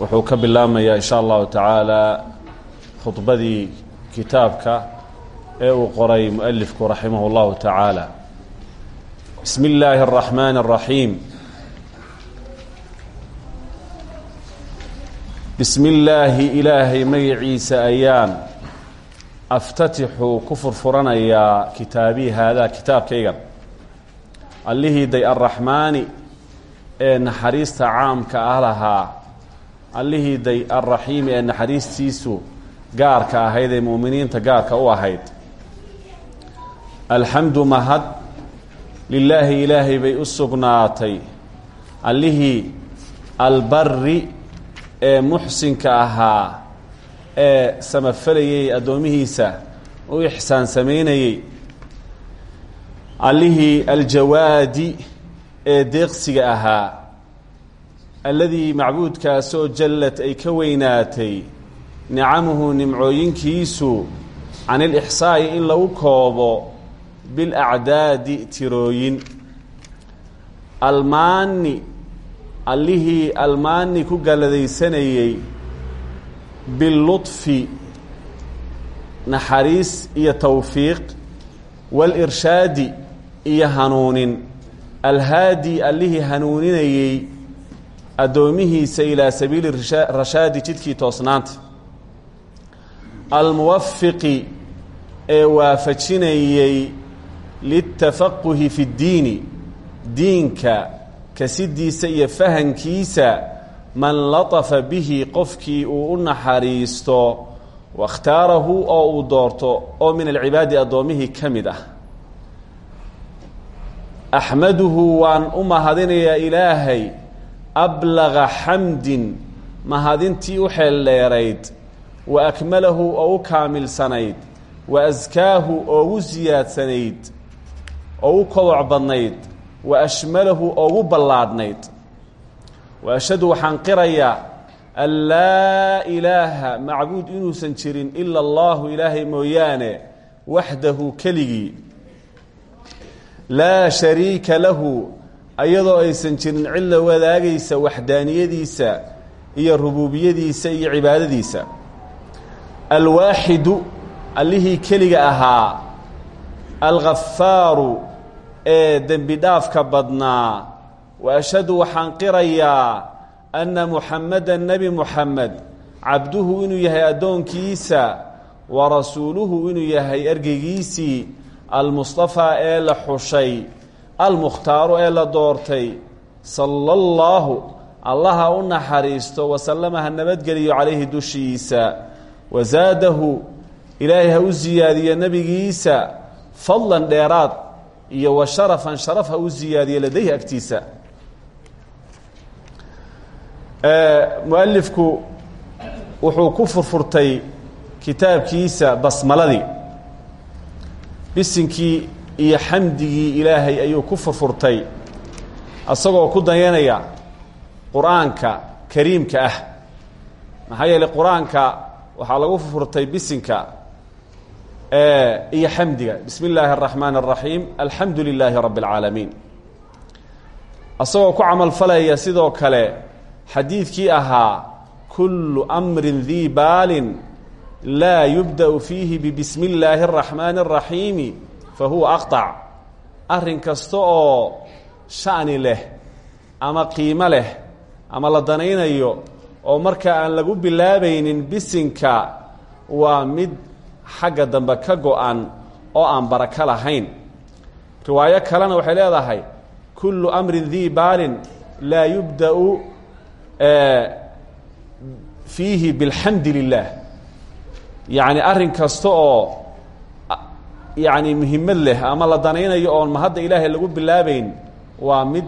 wuxuu ka bilaabmayaa in sha allahu tacaala khudbadii kitaabka ee uu qoray mualifku raximah اllahu tacaala bismi اllaahi الraxmaan الraxiim bismi illaahi ilaahay magaciisa ayaan aftatixu ku furfuranayaa kitaabii haadaa kitaabkaygan allihii day arraxmaani ee naxariista caamka ah lahaa allihii day alraxiimi ee naxariistiisu gaarka ahayd ee mu'miniinta gaarka u ahayd. Alxamdu mahad lilaahi ilaahay bay u sugnaatay. Allihii albari ee muxsinka ahaa ee samafalayay addoomihiisa u ixsaan samaynayey. Allihii aljawaadi ee deeqsiga ahaa alladii macbuudkaasoo jallad ay ka weynaatay nicamuhu nimcooyinkiisu can ilixsaa'i in lagu koobo bilacdaadi tirooyin. Almaani allihii almaani ku galladaysanayey billuطfi naxariis iyo towfiiq walirshaadi iyo hanuunin. Alhaadi allihii hanuuninayey addoomihiisa ilaa sabiili rashaadi jidkii toosnaanta. Almuwafiqi ee waafajinayey liltafaquhi fi ddiini diinka kasidiisa iyo fahankiisa man latafa bihi qofkii uu u naxariisto wakhtaarahu oo uu doorto oo min alcibaadi addoommihii ka mid ah. Axmaduhu waan u mahadinayaa ilaahay ablaga xamdin mahadintii u xeeldheerayd wa akmalahu oo u kaamilsanayd wa askaahu oogu siyaadsanayd oo u koboc badnayd wa ashmalahu oogu ballaadhnayd wa ashhadu waxaan qirayaa an laa ilaaha macbuud inuusan jirin ila allahu ilaahay mooyaane waxdahu keligii. Laa shariika lahu ayadoo aysan jirin cid la wadaagaysa waxdaaniyadiisa iyo rubuubiyadiisa iyo cibaadadiisa. Alwaaxidu allihii keliga ahaa alghafaaru ee dembi dhaafka badnaa wa ashhadu waxaan qirayaa anna muxameda nebi muxamed cabduhu inuu yahay addoonkiisa wa rasuuluhu inuu yahay ergeygiisii almustafaa ee la xushay almukhtaaru ee la doortay sala allaahu allaha u naxariisto wasalama ha nabadgeliyo calayhi dushiisa wasaadahu ilaahay ha u siyaadiyo nebigiisa fadlan dheeraad iyo wa sharafan sharaf ha u siyaadiyo ladayhi agtiisa. Mualifku wuxuu ku furfurtay kitaabkiisa basmaladii. Bisinkii iyo xamdigii ilaahay ayuu ku furfurtay asagoo ku dayanaya qur'aanka kariimka ah. Maxaa yeelay quraanka waxaa lagu furfurtay bisinka iyo xamdiga. Bismi illaahi araxmaani araxiim alxamdu lilaahi rabbi alcaalamiin asagoo ku camalfalaya sidoo kale xadiidkii ahaa kullu amrin dii baalin laa yubda'u fihi bibismi illaahi araxmaani araxiimi fa huwa aqطac arrin kasta oo sha'ni leh ama qiimo leh ama la danaynayo oo marka aan lagu bilaabaynin bisinka waa mid xagga dambe ka go-an oo aan barako lahayn. Riwaayo kalena waxay leedahay kullu amrin dii baalin laa yubda'u fiihi bilxamdi lilah yacni arrin kasta oo yacni muhimmad leh ama la danaynayo oon mahadda ilaahay lagu bilaabayn waa mid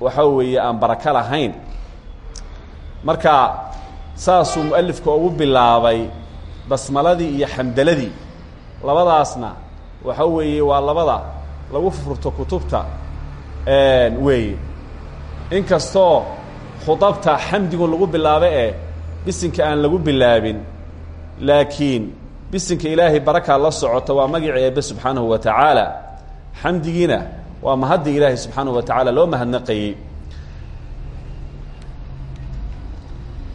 waxa weeye aan barako lahayn. Marka saasuu mualifka ugu bilaabay basmaladii iyo xamdaladii. Labadaasna waxa weeye waa labada lagu furto kutubta weeye. Inkastoo khudabta xamdigu lagu bilaabo ee bisinka aan lagu bilaabin laakiin bisinka ilaahay barakaa la socota waa magacii eebbe subxaanahu wa tacaala. Xamdigiina waa mahaddi ilaahay subxaanahu wa tacaala loo mahadnaqayey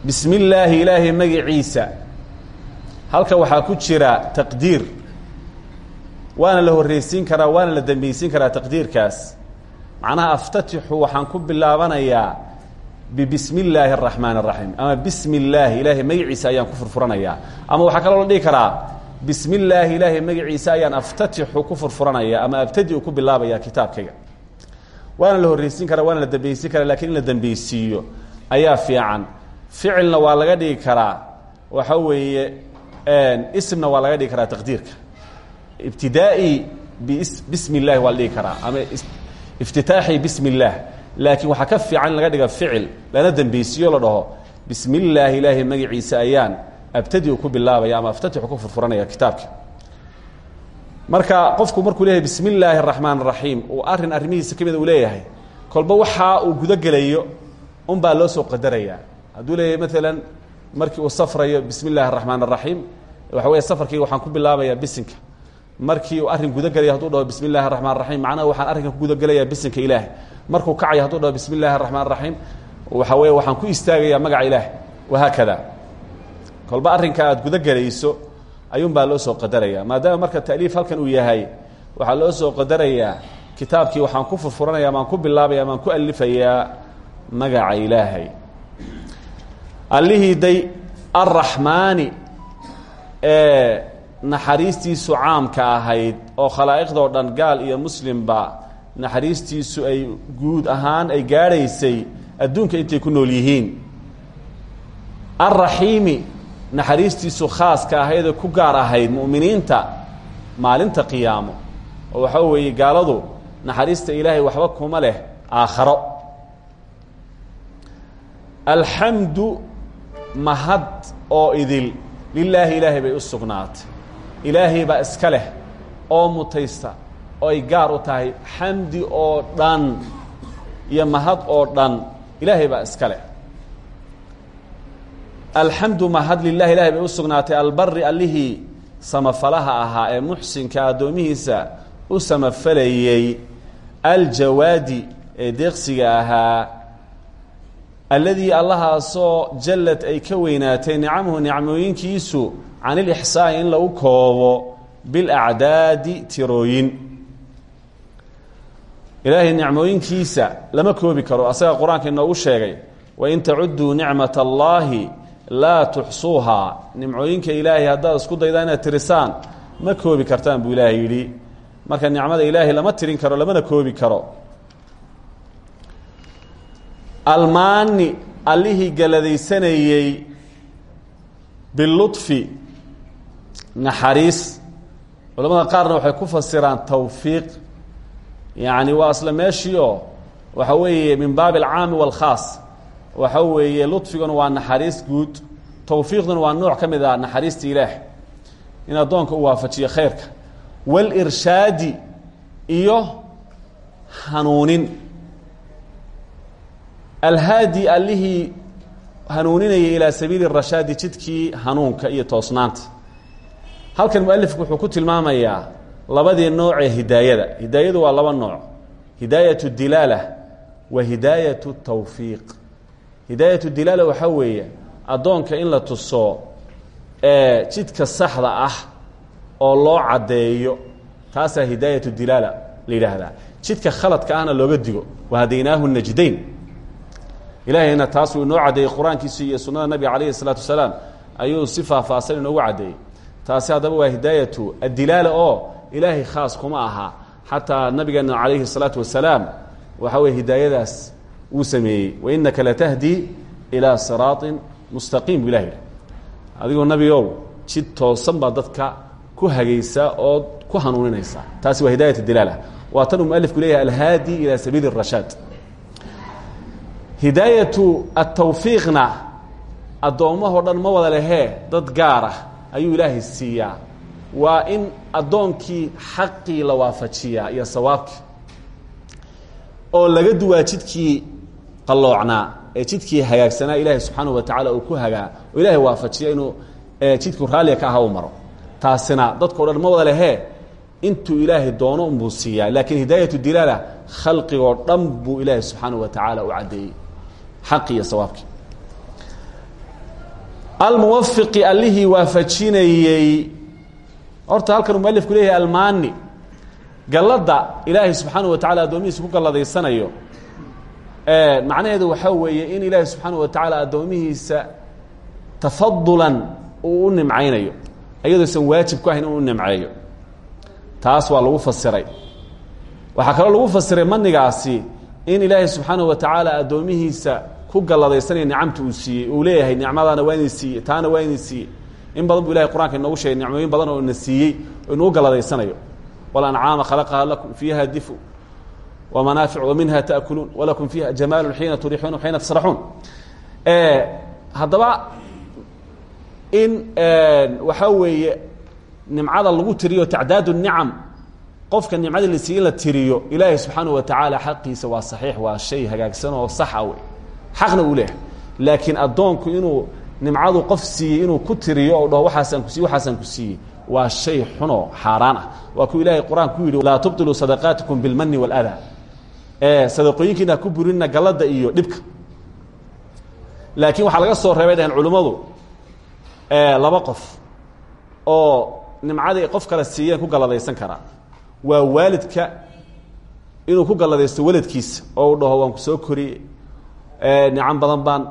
bismi illaahi ilaahay magaciisa halka waxaa ku jira taqdiir. Waana la horreysiin karaa waana la dembeysiin karaa taqdiirkaas. Macnaha aftatixu waxaan ku bilaabanayaa bibismi illaahi araxmaan araxiim ama bismi illaahi ilaahay magaciisa ayaan ku furfuranayaa ama waxaa kaloo la dhihi karaa bismi illaahi ilaahay magaciisa ayaan aftatixu ku furfuranaya ama abtadi-u ku bilaabaya kitaabkayga. Waana la horreysiin karaa waana la dembeysiin karaa laakiin in la dembeysiiyo ayaa fiican. Ficilna waa laga dhigi karaa waxa weeye ismna waa laga dhigi karaa taqdiirka. Ibtidaai bismi اllahi waa la dhigi karaa ama iftitaaxi bismi اllah laakiin waxaa ka fiican in laga dhiga ficil lana dembeysiyo la dhaho bismi illaahi ilaahay magaciisa ayaan abtadiu ku bilaabaya ama aftatixu ku furfuranaya kitaabka. Marka qofku markuu leeyahay bismi illaahi araxmaan araxiim uu arrin arrimihiisa ka mida uu leeyahay kolba waxaa uu gudo gelayo unbaa loo soo qadarayaa. Hadduu leeyahay maalan markii uu safrayo bismi illahi araxmaan araxiim waxa weeye safarkayga waxaan ku bilaabayaa bisinka. Markii uu arrin gudo gelaya haduu dhaho bismi illahi raxmaan raxiim macnaha waxaan arrinkan ku gudo gelayaa bisinka ilaahay markuu kacayo haduu dhaho bismi اllahi الraxmaan الraxiim waxa weeye waxaan ku istaagayaa magaca ilaah wahaakada kolba arrinka aad gudagelayso ayuun baa loo soo qadaraya maadaama marka ta'liif halkan uu yahay waxaa loo soo qadarayaa kitaabkii waxaan ku furfuranaya maan ku bilaabaya maan ku alifayaa magaca ilaahay allihii day arraxmaani ee naxariistiisu caamka ahayd oo khalaa'iqdoo dhan gaal iyo muslimba naxariistiisu ay guud ahaan ay gaadhaysay adduunka intay ku nool yihiin. Alraxiimi naxariistiisu khaaska ahaydee ku gaar ahayd mu'miniinta maalinta qiyaamo. Oo waxaa weeye gaaladu naxariista ilaahay waxba kuma leh aakharo. Alxamdu mahad oo idil lilaahi ilaahay bay u sugnaatay. Ilaahay baa iska leh oo mutaysta oo ay gaar u tahay xamdi oo dhan iyo mahad oo dhan ilaahay baa iska leh. Alxamdu mahad lilahi ilahay bay u sugnaatay albari allihii samafalaha ahaa ee muxsinka addoomihiisa u samafalayey aljawaadi ee deeqsiga ahaa alladii allahaasoo jallad ay ka weynaatay nicamuhu nicmooyinkiisu can ilixsaani in lagu koobo bilacdaadi tirooyin ilaahay nicmooyinkiisa lama koobi karo asaga qur'aanka inoogu sheegay wain tacuduu nicmat allaahi laa tuxsuuhaa nimcooyinka ilaahay haddaad isku daydaan inaad tirisaan ma koobi kartaan buu ilaahay yidhi. Marka nicmada ilaahay lama tirin karo lamana koobi karo. Almaani allihii galadaysanayey biludfi naxariis. Culamada qaarna waxay ku fasiraan tawfiiq yacni waa isla meeshii oo waxa weeye min baabi alcaami waalkhaas waxa weeye ludfiguna waa naxariis guud. Tawfiiqduna waa nooc ka mid ah naxariista ilaah. In addoonka uu waafajiyo khayrka. Walirshaadi iyo hanuunin. Alhaadi allihii hanuuninayay ilaa sabiili rashaadi jidkii hanuunka iyo toosnaanta. Halkan mualifku wuxuu ku tilmaamayaa labadii nooc ee hidaayada. Hidaayadu waa laba nooc. Hidaayat dilaala wa hidaayat tawfiiq. Hidaayat dilaala waxaa weeye addoonka in la tuso ee jidka saxda ah oo loo caddeeyo taasaa hidaayat dilaala la yidhaahdaa. Jidka khaladka ahna looga digo wahadaynaahu najdayn. Ilaahayna taasuu inoo caddeeyey qur'aankiisa iyo sunnada nabiga calayhi salaatu wasalaam ayuu si faahfaahsan inoogu caddeeyey. Taasi haddaba waa hidaayatu addilaala oo ilaahay khaas kuma aha xataa nabigeena calayhi الsalaatu wasalaam waxa weye hidaayadaas wuu sameeyey wainaka latahdi ilaa siraaطi mustaqiim bu ilah yidhi adigoo nabigow jid toosan baa dadka ku hagaysaa ood ku hanuuninaysaa taasi waa hidaayat dilaala waa tan uu mualifku leeyahay alhaadi ilى sabiili الrashaad hidaayatu atawfiiqna addoommahoo dhan ma wada lehee dad gaar ah ayuu ilaahay siiyaa waa in addoonkii xaqii la waafajiyaa iyo sawaabkii. Oo laga duwaa jidkii ee jidkii hagaagsanaa ilaahay subxaanahu wa tacaala uu ku hagaa ilaahay waafajiya inuu jidku raalliga ka aha u taasina dadkao dhan ma wada lehee intuu ilaahay doono unbuu siiyaa laakiin hidaayatu dilaala khalqigoo dhan ilaahay subxaanahu wa tacaala u caddeeyey. Xaqi iyo sawaabkii. Almuwafiqi allihii waafajinayey horta halkan uu mualifku leeyahay almaani galladda ilaahay subxaanahu wa tacala addoomihiisa ku galladaysanayo macnaheedu waxaa weeye in ilaahay subxaanahu wa tacaala addoomihiisa tafadulan uu u nimcaynayo iyadoosan waajib ku ahayn inuu u nimceeyo. Taas waa lagu fasiray. Waxaa kaloo lagu fasiray manigaasi in ilaahay subxaanahu wa tacaala addoomihiisa ku galladaysanaya nicamta uu siiyey uu leeyahay nicmadaana waa idin siiyey taana waa idin siiyey in badan buu ilahay qur'anka inoogu sheegay nicmooyin badan oo na siiyey oo inuu galladaysanayo walancaama khalaqaha lakum fiiha difu wamanaafic waminha taakuluun walakum fiiha jamaalun xiina turixuuna xiina tasraxuun haddaba in waxaa weeye nimcada lagu tiriyo tacdaad nicam qofka nimcada la siiye in la tiriyo ilaahay subxaanahu wa tacaala xaqiisa waa saxiix waa shay hagaagsan oo saxa wey. Xaqna uu leeyahay. Laakiin addoonku inuu nimcadu qof siiyey inuu ku tiriyo dhaho waxaasaan ku siiyey waxaasaan ku siiyey. Waa shay xunoo xaaraan ah. Waa kuu ilaahay qur'aanka ku yidhi laa tubtiluu sadaqaatikum bilmani waaladaa ee sadaqooyinkiina ku burinna gallada iyo dhibka. Laakiin waxaa laga soo reebay dhahen culimmadu laba qof oo nimcadii qof kale siiyeen ku galladaysan karaa waa waalidka inuu ku galladaysto waladkiisa oo u waan ku soo koriyey nicam badan baan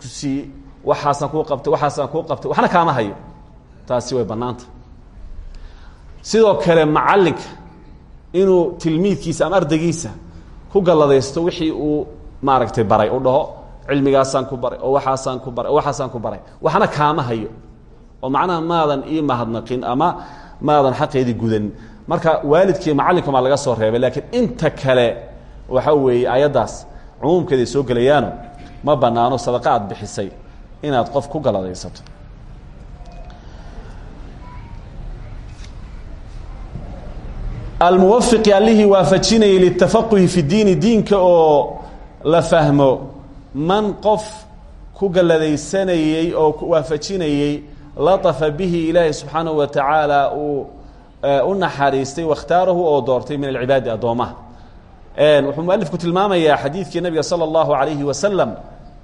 ku siiyey waxaasaan kuu qabtay waxaasaan kuu qabtay waxna kaama hayo. Taasi way bannaanta. Sidoo kale macallinka inuu tilmiidkiisa ama ardaygiisa ku galladaysto wixii uu maaragtay baray u dhaho cilmigaasaan ku baray oo waxaasaan ku baray oo waxaasaan ku baray. Waxna kaama hayo. Oo macnaha maadan ii mahadnaqin ama maadan xaqeedii gudanin marka waalidkii macallinka maa laga soo reebay laakiin inta kale waxa weeye ayaddaas cumuumkeeday soo gelayaano ma bannaano sadaqa aad bixisay inaad qof ku galladaysato almuwafiqi allihii waafajinayay litafaquhi fi diini diinka oo la fahmo man qof ku galladaysanayey oo waafajinayey latafa bihi ilaahi subxaanahu wa tacaala uu u naxariistay wakhtaarahu oo doortay min alcibaadi addoomaha wuxuu mualifku tilmaamayaa xadiidkii nabiga salى اllahu alayhi wasalam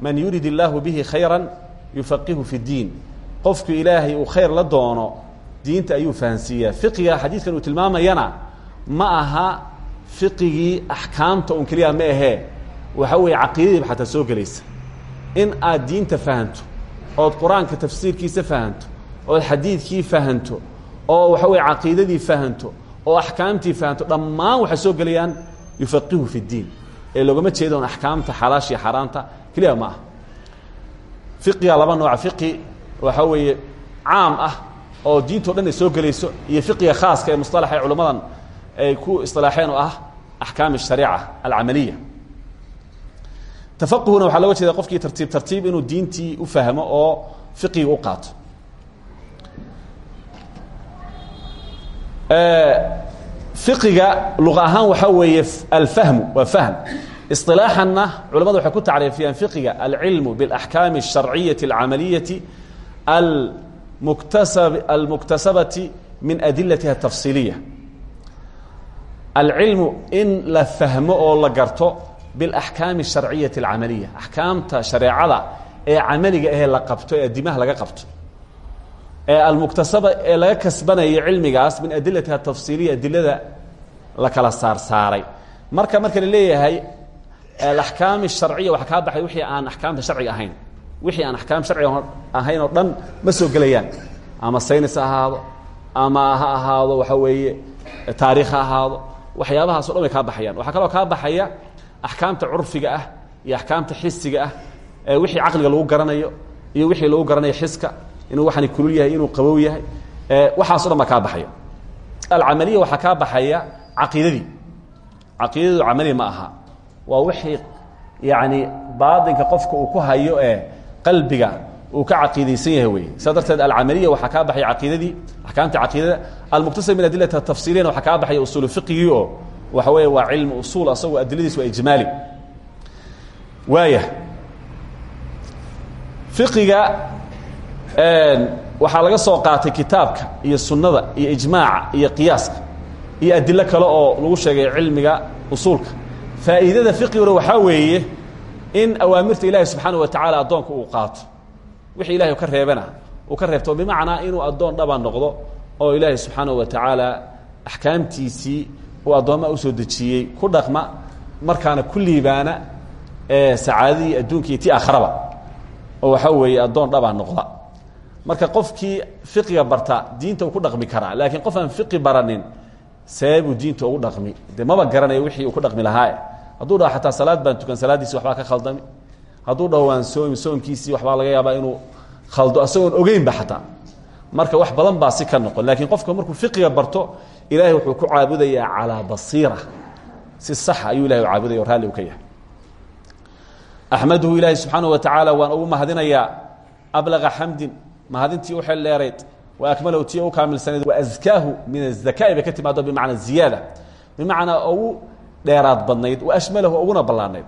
man yurid illaahu bihi khayra yufaqihu fi اdiin qofku ilaahay uu khayr la doono diinta ayuu fahansiiyaa. Fiqiga xadiidkan uu tilmaamayana ma aha fiqigii axkaamta un keliya ma ahee. Waxa weeye caqiidadiiba xataa soo gelaysa. In aad diinta fahanto ood qur'aanka tafsiirkiisa fahanto ood xadiidkii fahanto oo waxa weye caqiidadii fahanto oo axkaamtii fahanto dhammaan waxay soo gelayaan yufaqihu fi اdiin ee loogama jeeda on axkaamta xalaashiya xaaraanta keliya ma ah. Fiqiga laba nooca fiqi waxaa weeye caam ah oo diintao dhan ay soo gelayso iyo fiqiga khaaska ee musalaxa ee ay ku istilaaxeen oo ah axkaam ashariica alcamaliya. Tafaquhuna waxaa looga jeeda qofkii tartiib tartiib inuu diintii u fahmo oo fiqiga u qaato. Fiqiga luqa ahaan waxaa weeye alfahmu waa fahm isilaaxanna culamadu waxay ku tacriifiyaan fiqiga alcilmu biاlaxkaami الsharciyaةi اlcamaliyati almuktasab almuktasabati min adilatiha الtafsiiliya alcilmu in la fahmo oo la garto biاlaxkaami الsharciyaةi اlcamaliya axkaamta shareecada ee camaliga ahee la qabto ee adimaha laga qabto ee almuktasaba ee laga kasbanayo cilmigaas min adilatiha tafsiiliya adilada la kala saar saaray marka marka la leeyahay alaxkaam الsharciya waxaa kaa baxay wixii aan axkaamta sharciga ahayn. Wixii aan axkaam sharciga ahayn oo dhan ma soo gelayaan. Ama saynis ha ahaado ama ha ahaado waxa weeye taarikh ha ahaado. Waxyaabahaas o dhan way kaa baxayaan. Waxaa kaloo kaa baxaya axkaamta curfiga ah iyo axkaamta xisiga ah ee wixii caqliga lagu garanayo iyo wixii lagu garanayo xiska inuu waxani kulul yahay inuu qabow yahay. Waxaaso dhan baa kaa baxaya. Alcamaliya waxaa kaa baxaya caqiidadii. Caqiidadu camali ma aha waa wixii yani baatinka qofka uu ku hayo ee qalbiga uu ka caqiidaysan yahay wey saa darteed alcamaliya waxaa kaa baxaya caqiidadii axkaamta caqiidada. Almuqtasab min adilati tafsiiriyana waxaa kaa baxaya usuulu fiqigii oo waxa weeye waa cilmi usuul asagoo adiladiis waa ijmaali. Waaya fiqiga waxaa laga soo qaatay kitaabka iyo sunnada iyo ijmaaca iyo qiyaaska iyo adilo kale oo lagu sheegay cilmiga usuulka faa'iidada fiqiguna waxaa weeye in awaamirta ilaahi subxaana wa tacaala addoonka uu qaato. Wixii ilahay ka reebana uu ka reebto bimacnaa inuu addoon dhaba noqdo oo ilaahay subxaana wa tacaala axkaamtiisii uu addoommaa u soo dejiyey ku dhaqma markaana ku liibaana sacaadadii adduunka iyo ti aakharaba oo waxaa weeye addoon dhabaa noqda. Marka qofkii fiqiga barta diinta uu ku dhaqmi karaa laakiin qof aan fiqi baranin seebuu diinta ugu dhaqmi. De maba garanayo wixii uu ku dhaqmi lahaae hadduu dhaho xataa salaad baan tukan salaaddiisi waxbaa ka khaldami. Hadduu dhaho waan soomi soonkiisii waxbaa laga yaabaa inuu khaldo asagoon ogeynba xataa. Marka wax badan baa si ka noqon laakiin qofka markuu fiqiga barto ilaahay wuxuu ku caabudayaa calaa basiira. Si saxa ayuu ilahay u caabudaya o raalli u ka yahay. Axmaduhu ilaahay subxaana wa tacaala waan ugu mahadinayaa ablaqa xamdin mahadintii u xel dheerayd wa akmalahu tii u kaamilsanayd wa askaahu min azakaa'i bay ka timaado bimacna ziyaada. Bimacnaa ugu dheeraad badnayd wa ashmalahu uguna ballaanayd.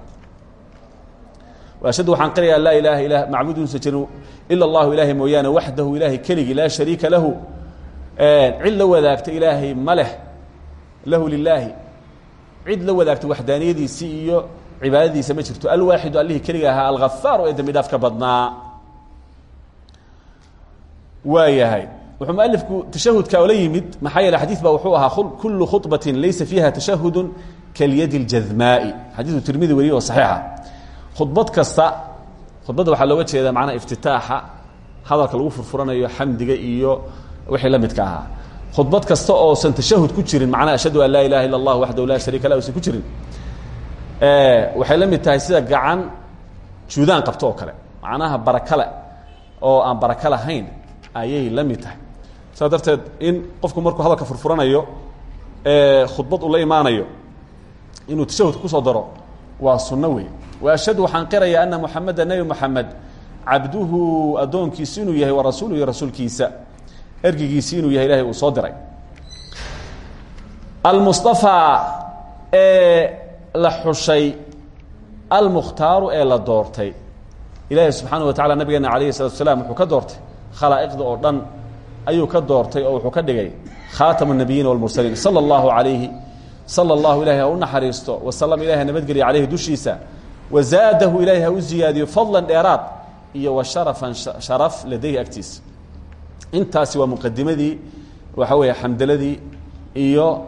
Ashhadu waxaan qirayaa laa ilaaha ila macbuduunsa jirin ila allahu ilaahay mooyaane waxdahu ilaahay keligii laa shariika lahu. Cid la wadaagta ilaahay lahu lilaahi cid la wadaagta iyo cibaadadiisa ma jirto. Alwaaxidu allihii keliga ahaa alghafaaru ee dembi dhaafka badnaa. Waa yahay wuxuu mualifku tashahudka ola yimid maxaa yeele xadiid ba wuxuu ahaa kulu khuطbatin laysa fiiha tashahudu kalyadi اljadmaai xadiidu tirmidi weriye oo saxiixa. Khudbad kasta khudbadda waxaa looga jeedaa macnaha iftitaaxa hadalka lagu furfuranayo xamdiga iyo wixii la midka ahaa. Khudbad kasta oosan tashahud ku jirin macnaha ashhadu an laa ilaha illa اllah waxdahu laa shariika lah usan ku jirin waxay la mid tahay sida gacan juudaan qabto oo kale. Macnaha barakale oo aan baraka lahayn ayay la mid tahay. Saas darteed in qofku markuu hadalka furfuranayo khudbad uu la imaanayo inuu tashahudka kusoo daro waa sunno wey wa ashhadu waxaan qirayaa ana muxameda nebi moxamed cabduhu addoonkiisi inuu yahay wa rasuulu iyo rasuulkiisa ergigiisi inuu yahay ilahay uu soo diray almustaفaa ee la xushay almukhtaaru ee la doortay ilaahay subxaana wa tacala nabigeena alayh الsalatu asalaam wuxuu ka doortay khalaa'iqda oo dhan ayuu ka doortay oo wuxuu ka dhigay khaatama الnabiyiina wاlmursaliin salى اllahu alayhi sal allahu ilahay ha u naxariisto wasalam ilahi ha nabadgeliya caleyhi dushiisa wazaadahu ilaahay ha u ziyaadiyo fadlan dheeraad iyo wa sharafan sharaf ladayhi agtiisa. Intaasi waa muqadimadii waxa weeye xamdaladii iyo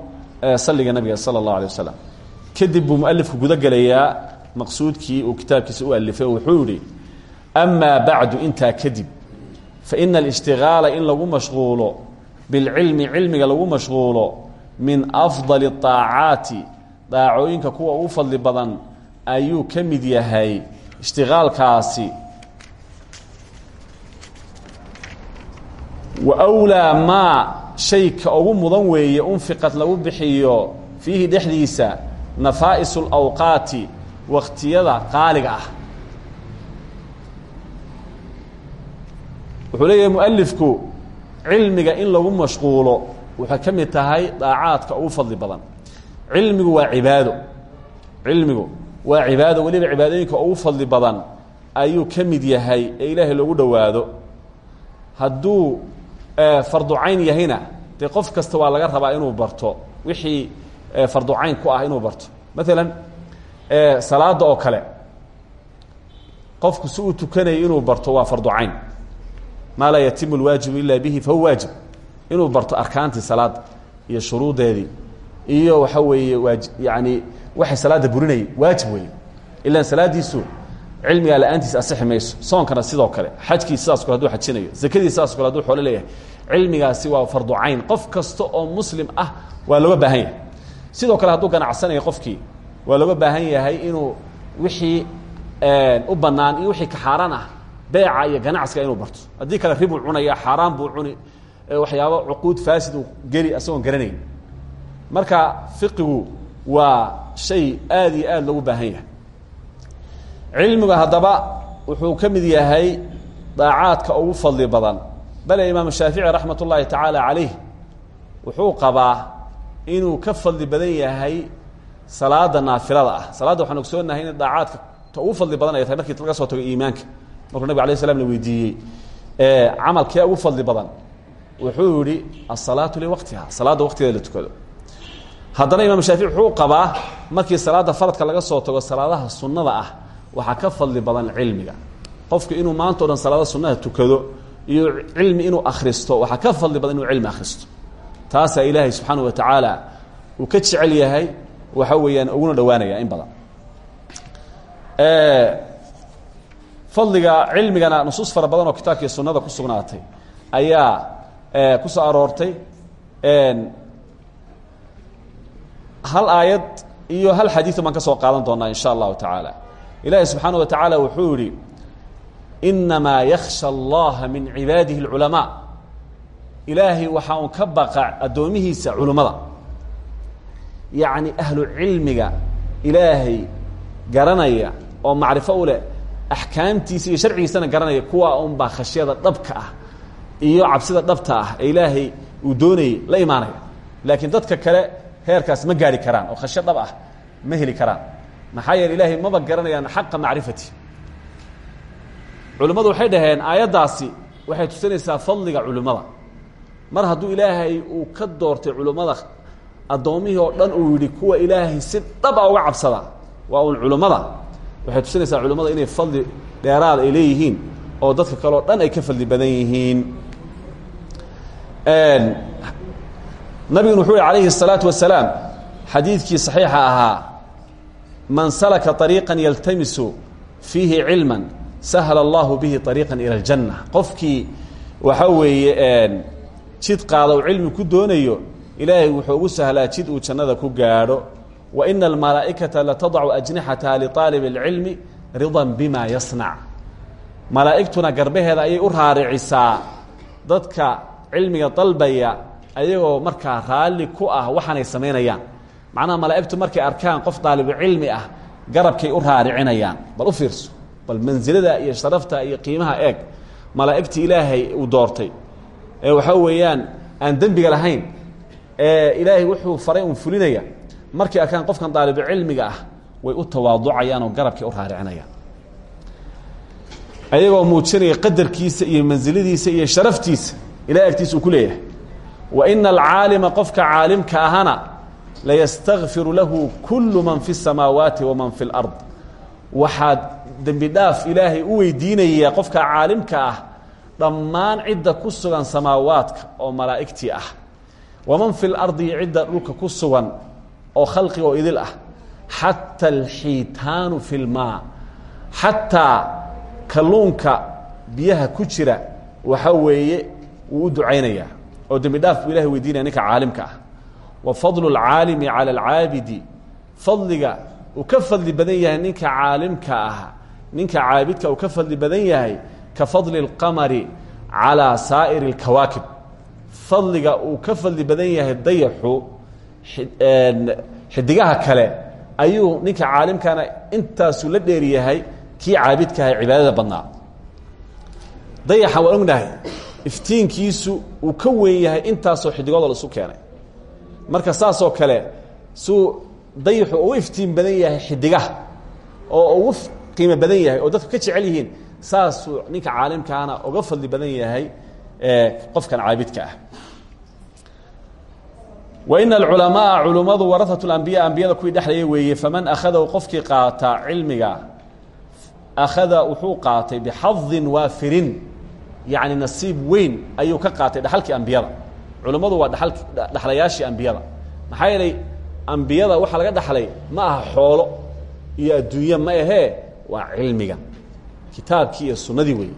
salliga nabiga sala allahu alay kadib buu guda gelayaa maqsuudkii uu kitaabkiisa u alifay wuxuu yihi amaa bacdu intaa kadib fa ina alishtigaala in lagu mashquulo bilcilmi cilmiga lagu mashquulo min afdali aacaati daacooyinka kuwa ugu fadli badan ayuu ka mid yahay ishtiqaalkaasi. Wa wlaa maa shayka ugu mudan weeye unfiqad lagu bixiyo fiihi dhexdiisa nafaa'is اlawqaati waqtiyada qaaliga ah. Wuxuu leeyahay mualifku cilmiga in lagu mashquulo waxay ka mid tahay daacaadka ugu fadli badan. Cilmigu waa cibaado. Cilmigu waa cibaado. Weliba cibaadooyinka ugu fadli badan ayuu ka mid yahay ee ilaahay loogu dhowaado. Hadduu farducayn yahayna dee qof kasta waa laga rabaa inuu barto. Wixii farducayn ku ah inuu barto. Maalan salaada oo kale qofku si uu inuu barto waa farducayn maa laa yatimu lwaajibu ila bihi fahuwa waajib inuu barto arkaantii salaada iyo shuruudeedii iyo waxa weeye waaji yani waxay salaada burinayay waajib weeye. Ilaan salaadiisu cilmigaa la'aantiisa asixi mayso. Soonkana sidoo kale xajkii sidaas kale haduu xajinayo zakadii sidaas kale haduu xoolo leeyahay cilmigaasi waa farducayn qof kasta oo muslim ah waa looga baahan yahay. Sidoo kale hadduu ganacsanayo qofkii waa looga baahan yahay inuu wixii u banaan iyo wixii ka xaaraan ah beeca iyo ganacsiga inuu barto. Haddii kale ribuu cunaya xaaraan buu cuni waxyaabo cuquud faasid uu geli asagoon garanayn. Marka fiqigu waa shay aad iyo aad loogu baahan yahay. Cilmiga haddaba wuxuu ka yahay daacaadka ugu fadli badan. Bale imaamu shaafici raxmat ullaahi tacaala wuxuu qabaa inuu ka fadli badan yahay salaada naafilada ah. Salaadda waxaan ogsoonahay in daacaadka ugu fadli badan ay tahay markii laga soo tago iimaanka markuu nabig alay slam la weydiiyey. Camalkee ugu fadli badan wuxuu yihi asalaatu liwaqtiha. Salaadda waqtigeeda la tukado. Haddana imaam shaafici wuxuu qabaa markii salaada faradka laga soo tago salaadaha sunnada ah waxaa ka fadli badan cilmiga. Qofku inuu maanta o dhan salaada tukado iyo cilmi inuu akhristo waxaa ka fadli badan inuu cilmi akhristo. Taasaa ilaahay subxaana wa tacaala uu ka jecel yahay waxa weeyaan uguna dhowaanaya in badan. Fadliga cilmigana nusuus fara badan oo kitaabkii sunnada ku sugnaatay ayaa ku soo aroortay hal aayad iyo hal xadiiث baan ka soo qaadan doonaa in sha allahu taعaalى ilaahi subxaanaه wa taعaalى wuxuu yihi inamaa yakhشى اllaha min cibaadihi اlculamaa ilaahay waxaa un ka baqa addoomihiisa culummada yacni ahlu cilmiga ilaahay garanaya oo macrifo u leh axkaamtiisa iyo sharcigiisana garanaya kuwa un baa khashyada dhabka ah iyo cabsida dhabta ah ee ilaahay uu doonayay la imaanaya laakiin dadka kale heerkaas ma gaari karaan oo khashyo dhab ah ma heli karaan. Maxaa yeele ilaahay maba garanayaan xaqa macrifati. Culimmadu waxay dhaheen aayaddaasi waxay tusinaysaa fadliga culimmada. Mar hadduu ilaahay uu ka doortay culimmada addoommihii oo dhan uu yidhi kuwa ilaahay si dhaba uga cabsada waa uun culimmada. Waxay tusinaysaa culimmada inay fadli dheeraad ay leeyihiin oo dadka kale o dhan ay ka fadli badan yihiin nabiguna wuxuu yihi alayhi الsalaaةu wasalaam xadiidkii صaxiixa ahaa man salaka طariiqa yaltamisu fiihi cilma sahla اllahu bihi طariiqa ilى اljanة qofkii waxa weeye jid qaada u cilmi ku doonayo ilaahay wuxuu ugu sahlaa jid uu jannada ku gaadho wa ina almalaa'ikata latadacu ajnixataha liطaalib اlcilmi rida bima yasnac malaa'igtuna garbaheeda ayay u raaricisaa dadka cilmiga dalbaya ayagoo markaa raalli ku ah waxaanay samaynayaan macnaha malaa'igtu markay arkaan qof daalibu cilmi ah garabkay u raaricinayaan. Bal u fiirso bal mansilada iyo sharafta iyo qiimaha eeg malaa'igtii ilaahay uu doortay. Ee waxaa weeyaan aan dembiga lahayn ee ilaahay wuxuu faray un fulinaya. Markay arkaan qofkan daalibu cilmiga ah way u tawaaducayaan oo garabkay u raaricinayaan. Ayagoo muujinaya qadarkiisa iyo mansiladiisa iyo sharaftiisa ilahay agtiisa uu ku leeyahay wa ina alcaalima qofka caalimka ahana layastakfiru lahu kulu man fi الsamaawaati waman fi اlard waxaad dembi dhaaf ilaahay u weydiinaya qofka caalimka ah dhammaan cidda ku sugan samaawaadka oo malaa'igtii ah waman fi اlardi iyo cidda dhulka ku sugan oo khalqiga oo idil ah xata alxiitaanu fi اlmaa xataa kalluunka biyaha ku jira waxa weeye wuu u ducaynayaa oo dembi dhaaf buu ilahay weydiinaya ninka caalimka ah wa fadlu اlcaalimi calى اlcaabidi fadliga uu ka fadli badan yahay ninka caalimka ah ninka caabidka uu ka fadli badan yahay ka fadli اlqamari calىa saa'ir اlkawaakib fadliga uu ka fadli badan yahay dayaxu xidigaha kale ayuu ninka caalimkana intaasuu la dheer yahay kii caabidkaha cibaadada badnaa dayaxa waan ognahay iftiinkiisu uu ka weyn yahay intaasoo xidigoodoo la isu keenay. Marka saasoo kale suu dayaxu ugu iftiin badan yahay xidigaha oo ugu qiimo badan yahay oo dadku ka jecel yihiin saasuu ninka caalimkaana uga fadli badan yahay qofkan caabidka ah. Wa ina alculamaaa culummadu warahat اlambiya ambiyada kuwii dhexlaya weeye faman akhadahu qofkii qaata cilmiga akhada wuxuu qaatay bixadin waafirin yacni nasiib weyn ayuu ka qaatay dhaxalkii ambiyada. Culummadu waa dhaal dhaxlayaashii ambiyada. Maxaa yeelay ambiyada waxaa laga dhaxlay ma aha xoolo iyo adduunye ma ahee waa cilmiga. Kitaabkii iyo sunnadii weeye.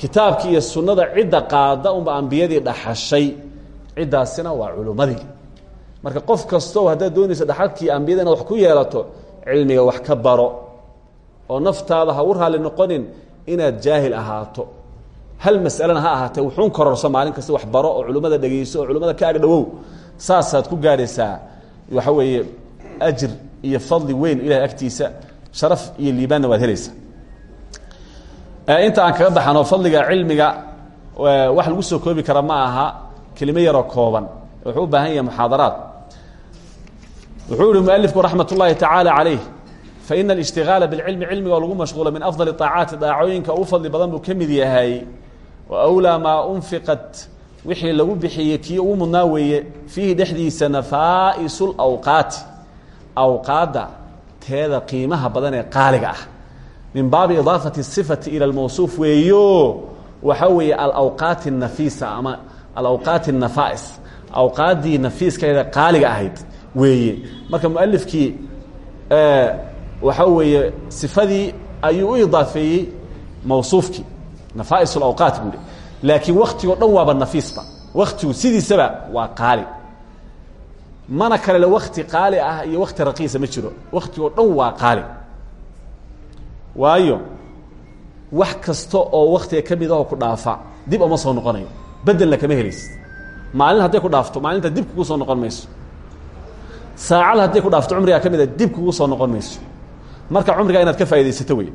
Kitaabkii iyo sunnada cidda qaada unba ambiyadii dhaxashay. Ciddaasina waa culummadii marka qof kastoo haddaad doonayso dhaxalkii ambiyada inaad wax ku yeelato cilmiga wax ka baro. Oo naftaada ha u raalli noqonin inaad jaahil ahaato hal masalena ha ahaatee wuxuun kororso maalin kasta wax baro oo culimmada dhegeyso oo culimmada ka ag dhowow. Saasaad ku gaadhaysaa waxa weeye ajir iyo fadli weyn ilahay agtiisa sharaf iyo liibaanna waad helaysaa. Inta aan kaga baxano fadliga cilmiga wax lagu soo koobi kara ma aha kelimo yaroo kooban. Wuxuu u baahan yahay muxaadaraad. Wuxuu yihi mualifku raxmat ullaahi tacaala calayh faina alishtigaala bilcilmi cilmiga oo lagu mashquulo min afdali طaacaati daacooyinka ugu fadli badan buu ka mid yahay wa wlaa maa unfiqat wixii lagu bixiyey kii ugu mudnaa weeye fiihi dhexdiisa nafaa'isu lawqaati awqaadda teeda qiimaha badan ee qaaliga ah min baabi idaafati sifati ila lmawsuuf weeyo waxaa weeye alawqaati nafiisa ama alawqaati nafais awqaaddii nafiiskaeda qaaliga ahayd weeye marka mualifkii waxaa weeye sifadii ayuu u idaafeeyey nafais lawqaat buu laakiin waktigoo dhan waaba nafiisba waktigu sidiisaba waa qaali mana kalele wakti qaali ah iyo wakti raqiisa ma jiro waktigoo dhan waa qaali waayo wax kasta oo waktiga ka mid ahoo ku dhaafa dib uma soo noqonayo bedelna kama helaysid maalin hadday ku dhaafto maalinta dib kugu soo noqon mayso saacad hadday ku dhaafto cumrigaa ka mida dib kugu soo noqon mayso marka cumrigaa inaad ka faa'idaysato wey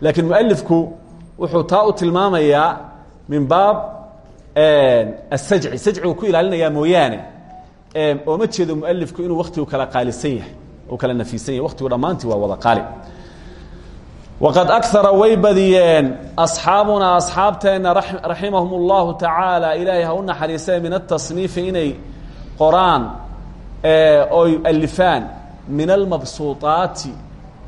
laakiin mualifku wuxuu taa u tilmaamayaa min baab asajci sajcigu ku ilaalinayaa mooyaane. Ooma jeedo mualifku inuu waktigu kala qaalisan yahay u kala nafiisan yahay. Waktigu dhammaantii waa wada qaali. Waqad akara way badiyeen asxaabunaa asxaabteenna raximahum اllahu tacaala ilaahay ha u naxariisee min atasniifi inay qoraan oy alifaan min almabsuuطaati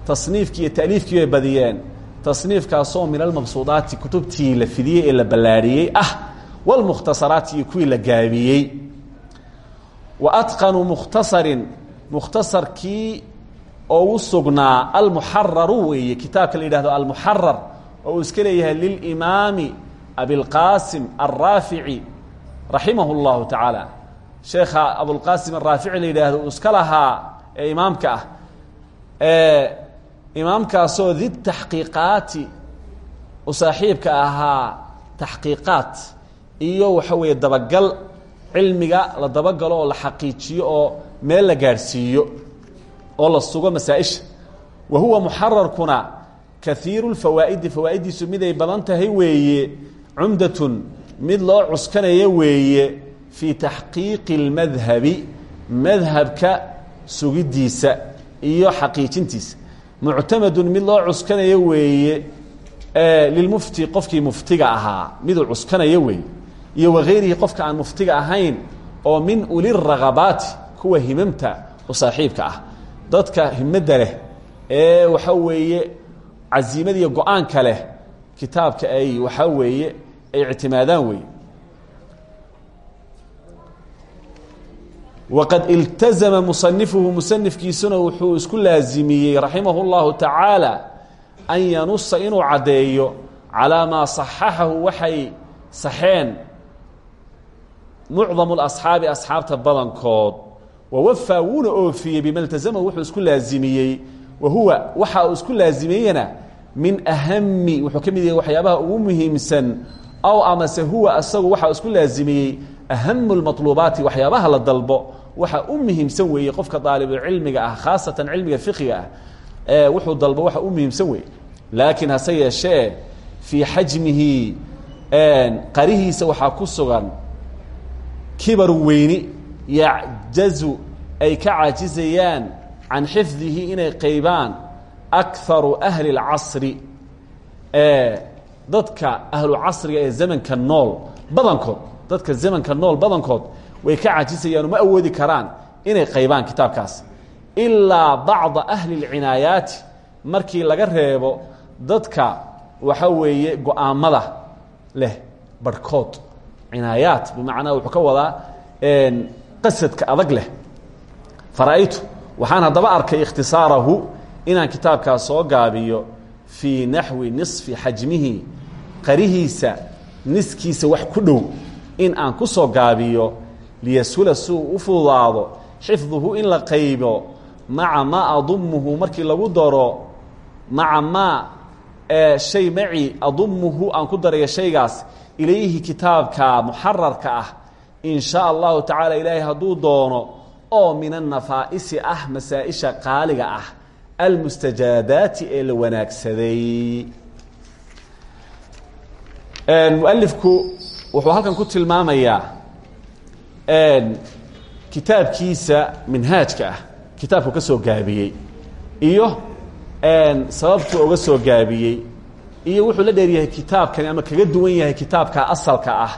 tasniifkii iyo taaliifkii bay badiyeen tasniifkaasoo min almabsuudaati kutubtii la fidiyey ee la ballaariyey ah wاlmukhtasaraati iyo kuwii la gaabiyey. Wa atqanu mukhtasarin mukhtasarkii oo u sugnaa almuxararu weeye kitaabka la yidhahdo almuxarar oo uu iska leeyahay lilimaami abilqaasim alraafici raximah اllahu tacaala. Sheekha abulqaasim araafici la yidhaahdo uu iska lahaa ee imaamka ah imaamkaasoo di taxqiiqaati u saaxiibka ahaa taxqiiqaat iyo waxa weeye dabagal cilmiga la dabagalo oo la xaqiijiyo oo meel la gaadhsiiyo oo la sugo masaa-isha. Wa huwa muxararkuna kaiiru lfawaa'idi fawaa'idiisu miday badan tahay weeye cumdatun mid loo cuskanayo weeye fii taxqiiqi اlmadhabi madhabka sugidiisa iyo xaqiijintiisa muctamadun mid loo cuskanayo weeye lilmufti qofkii muftiga ahaa miduu cuskanayo weeye iyo wagayrihi qofka aan muftiga ahayn oo min uliragabaati kuwa himamta u saaxiibka ah. Dadka himadda leh ee waxa weeye casiimada iyo go'aanka leh kitaabka ay waxaa weeye ay ictimaadaan weeye waqad iltazama musanifuhu musanifkiisuna wuxuu isku laazimiyey raximah اllahu tacaala an yanusa inuu caddeeyo calaa maa صaxaxahu waxay saxeen mucdamu اlasxaabi asxaabta badankood wawafaa wuuna oofiyey bima iltazamahu wuxuu isku laazimiyey wa huwa waxa uu isku laazimiyena min ahami wuxuu ka mid yahay waxyaabaha ugu muhiimsan aw amase huwa asagu waxa uu isku laazimiyey ahamu اlmaطluubaati waxyaabaha la dalbo waxa u muhiimsan weeye qofka daalibucilmiga ah khaasatan cilmiga fiqiga ah ee wuxuu dalbo waxa u muhiimsan weeye. Laakiin hase yeeshee fii xajmihi qarihiisa waxaa ku sugan kibaru weyni yacjazu ay ka caajizayaan can xifdihi inay qaybaan akaru ahli اlcasri dadka ahlu casriga ee zamanka nool badankood dadka zamanka nool badankood way ka cajisayaan ma awoodi karaan inay qaybaan kitaabkaas. Ilaa bacda ahli اlcinaayaati markii laga reebo dadka waxa weeye go'aamada leh barhkood cinaayaat bimacnaa wuxuu ka wadaa qasadka adag leh. Fara-aytu waxaan haddaba arkay ikhtisaarahu inaan kitaabkaas soo gaabiyo fii naxwi nisfi xajmihi qarihiisa niskiisa wax ku dhow in aan ku soo gaabiyo liyashula si uu u fududaado xifduhu in la qaybo maca maa adumuhu markii lagu daro maca maa shay maci adumuhu aan ku darayo shaygaas ilayhi kitaabka muxararka ah. In shaa allahu tacaala ilaahay doono oo min annafaa'isi ah masaa-isha qaaliga ah almustajaadaati ee la wanaagsaday. Mualifku wuxuu halkan ku tilmaamayaa kitaabkiisa minhaajka ah kitaabku ka soo gaabiyey. Iyo sababtuu uga soo gaabiyey. Iyo wuxuu la dheer yahay kitaabkani ama kaga duwan yahay kitaabka asalka ah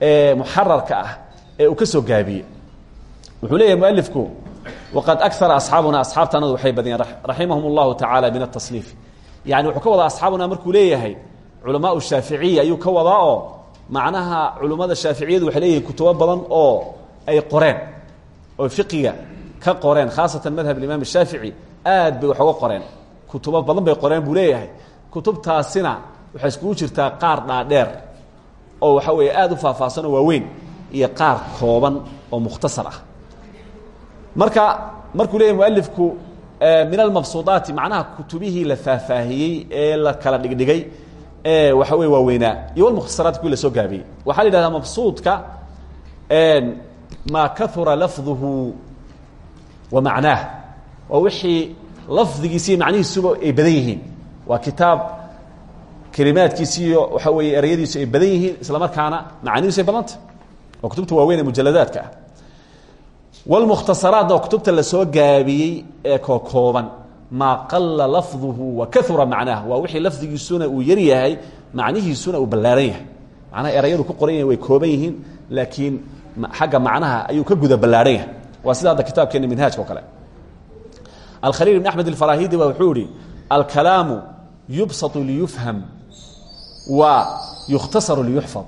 ee muxararka ah ee uu ka soo wuxuu leeyahay mualifku waqad akara asxaabuna asxaabtanadu waxay badiyeen raximahum اllahu tacaala min atasniif yani wuxuu ka wadaa asxaabuna markuu leeyahay culamaau shaaficiya ayuu ka wadaa macnaha culummada shaaficiyadu waxay leeyihiin kutubo badan oo ay qoreen oo fiqiga ka qoreen khaasatan madhab imaam shaafici aad bay wax qoreen. Kutubo badan bay qoreen buu kutubtaasina waxay iskugu jirtaa qaar dhaadheer oo waxa weeye aad u faahfaahsan oo waaweyn iyo qaar kooban oo mukhtasar ah. Marka markuu leeyahy mualifku min almabsuudaati macnaha kutubihii la faahfaahiyey ee la kala dhigdhigay waxa wey waaweynaa iyo walmukhtasaraat kuwii la soo gaabiyey. Waxaa la yidhahdaa mabsuudka maa kahura lafduhu wa macnaah. Waa wixii lafdigiisiiyo macnihiisuba ay badan yihiin. Waa kitaab kelimaadkiisiiyo waxa weeye ereyadiisu ay badan yihiin isla markaana macanihiisu ay badanta. Waa kutubta waaweyn ee mujaladaadka ah. Wlmukhtasaraatna waa kutubta la soo gaabiyey ee kookooban maa qala lafduhu wa kahura macnaah waa wixii lafdigiisuna uu yar yahay macnihiisuna uu ballaaran yahay. Macnaha erayadu ku qoran yahin way kooban yihiin laakiin xagga macnaha ayuu ka guda ballaaran yahay. Waa sida hadda kitaabkeena minhaajka o kale. Alkhaliil ibn axmed alfarahidi ba wuxuu ihi alkalaamu yubsatu liyufham wa yukhtasaru liyuxfad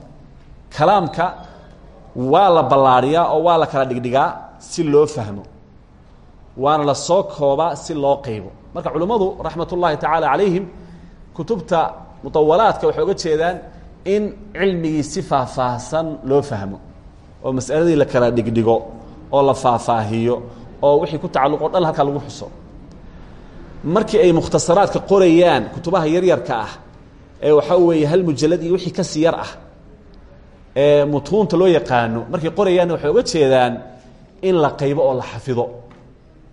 kalaamka waa la ballaariyaa oo waa la kala dhigdhigaa si loo fahmo waana la soo koobaa si loo qeybo. Marka culimmadu raxmat ullaahi tacaala calayhim kutubta mutawalaadka waxay oga jeedaan in cilmigii si faahfaahsan loo fahmo oo masaladii la kala dhigdhigo oo la faahfaahiyo oo wixii ku tacalluqo dhan halkaa lagu xuso. Markii ay mukhtasaraadka qorayaan kutubaha yaryarka ah ee waxaa weeye hal mujalad iyo wixii ka sii yar ah ee mutuunta loo yaqaano markay qorayaanna waxay oga jeedaan in la qaybo oo la xafido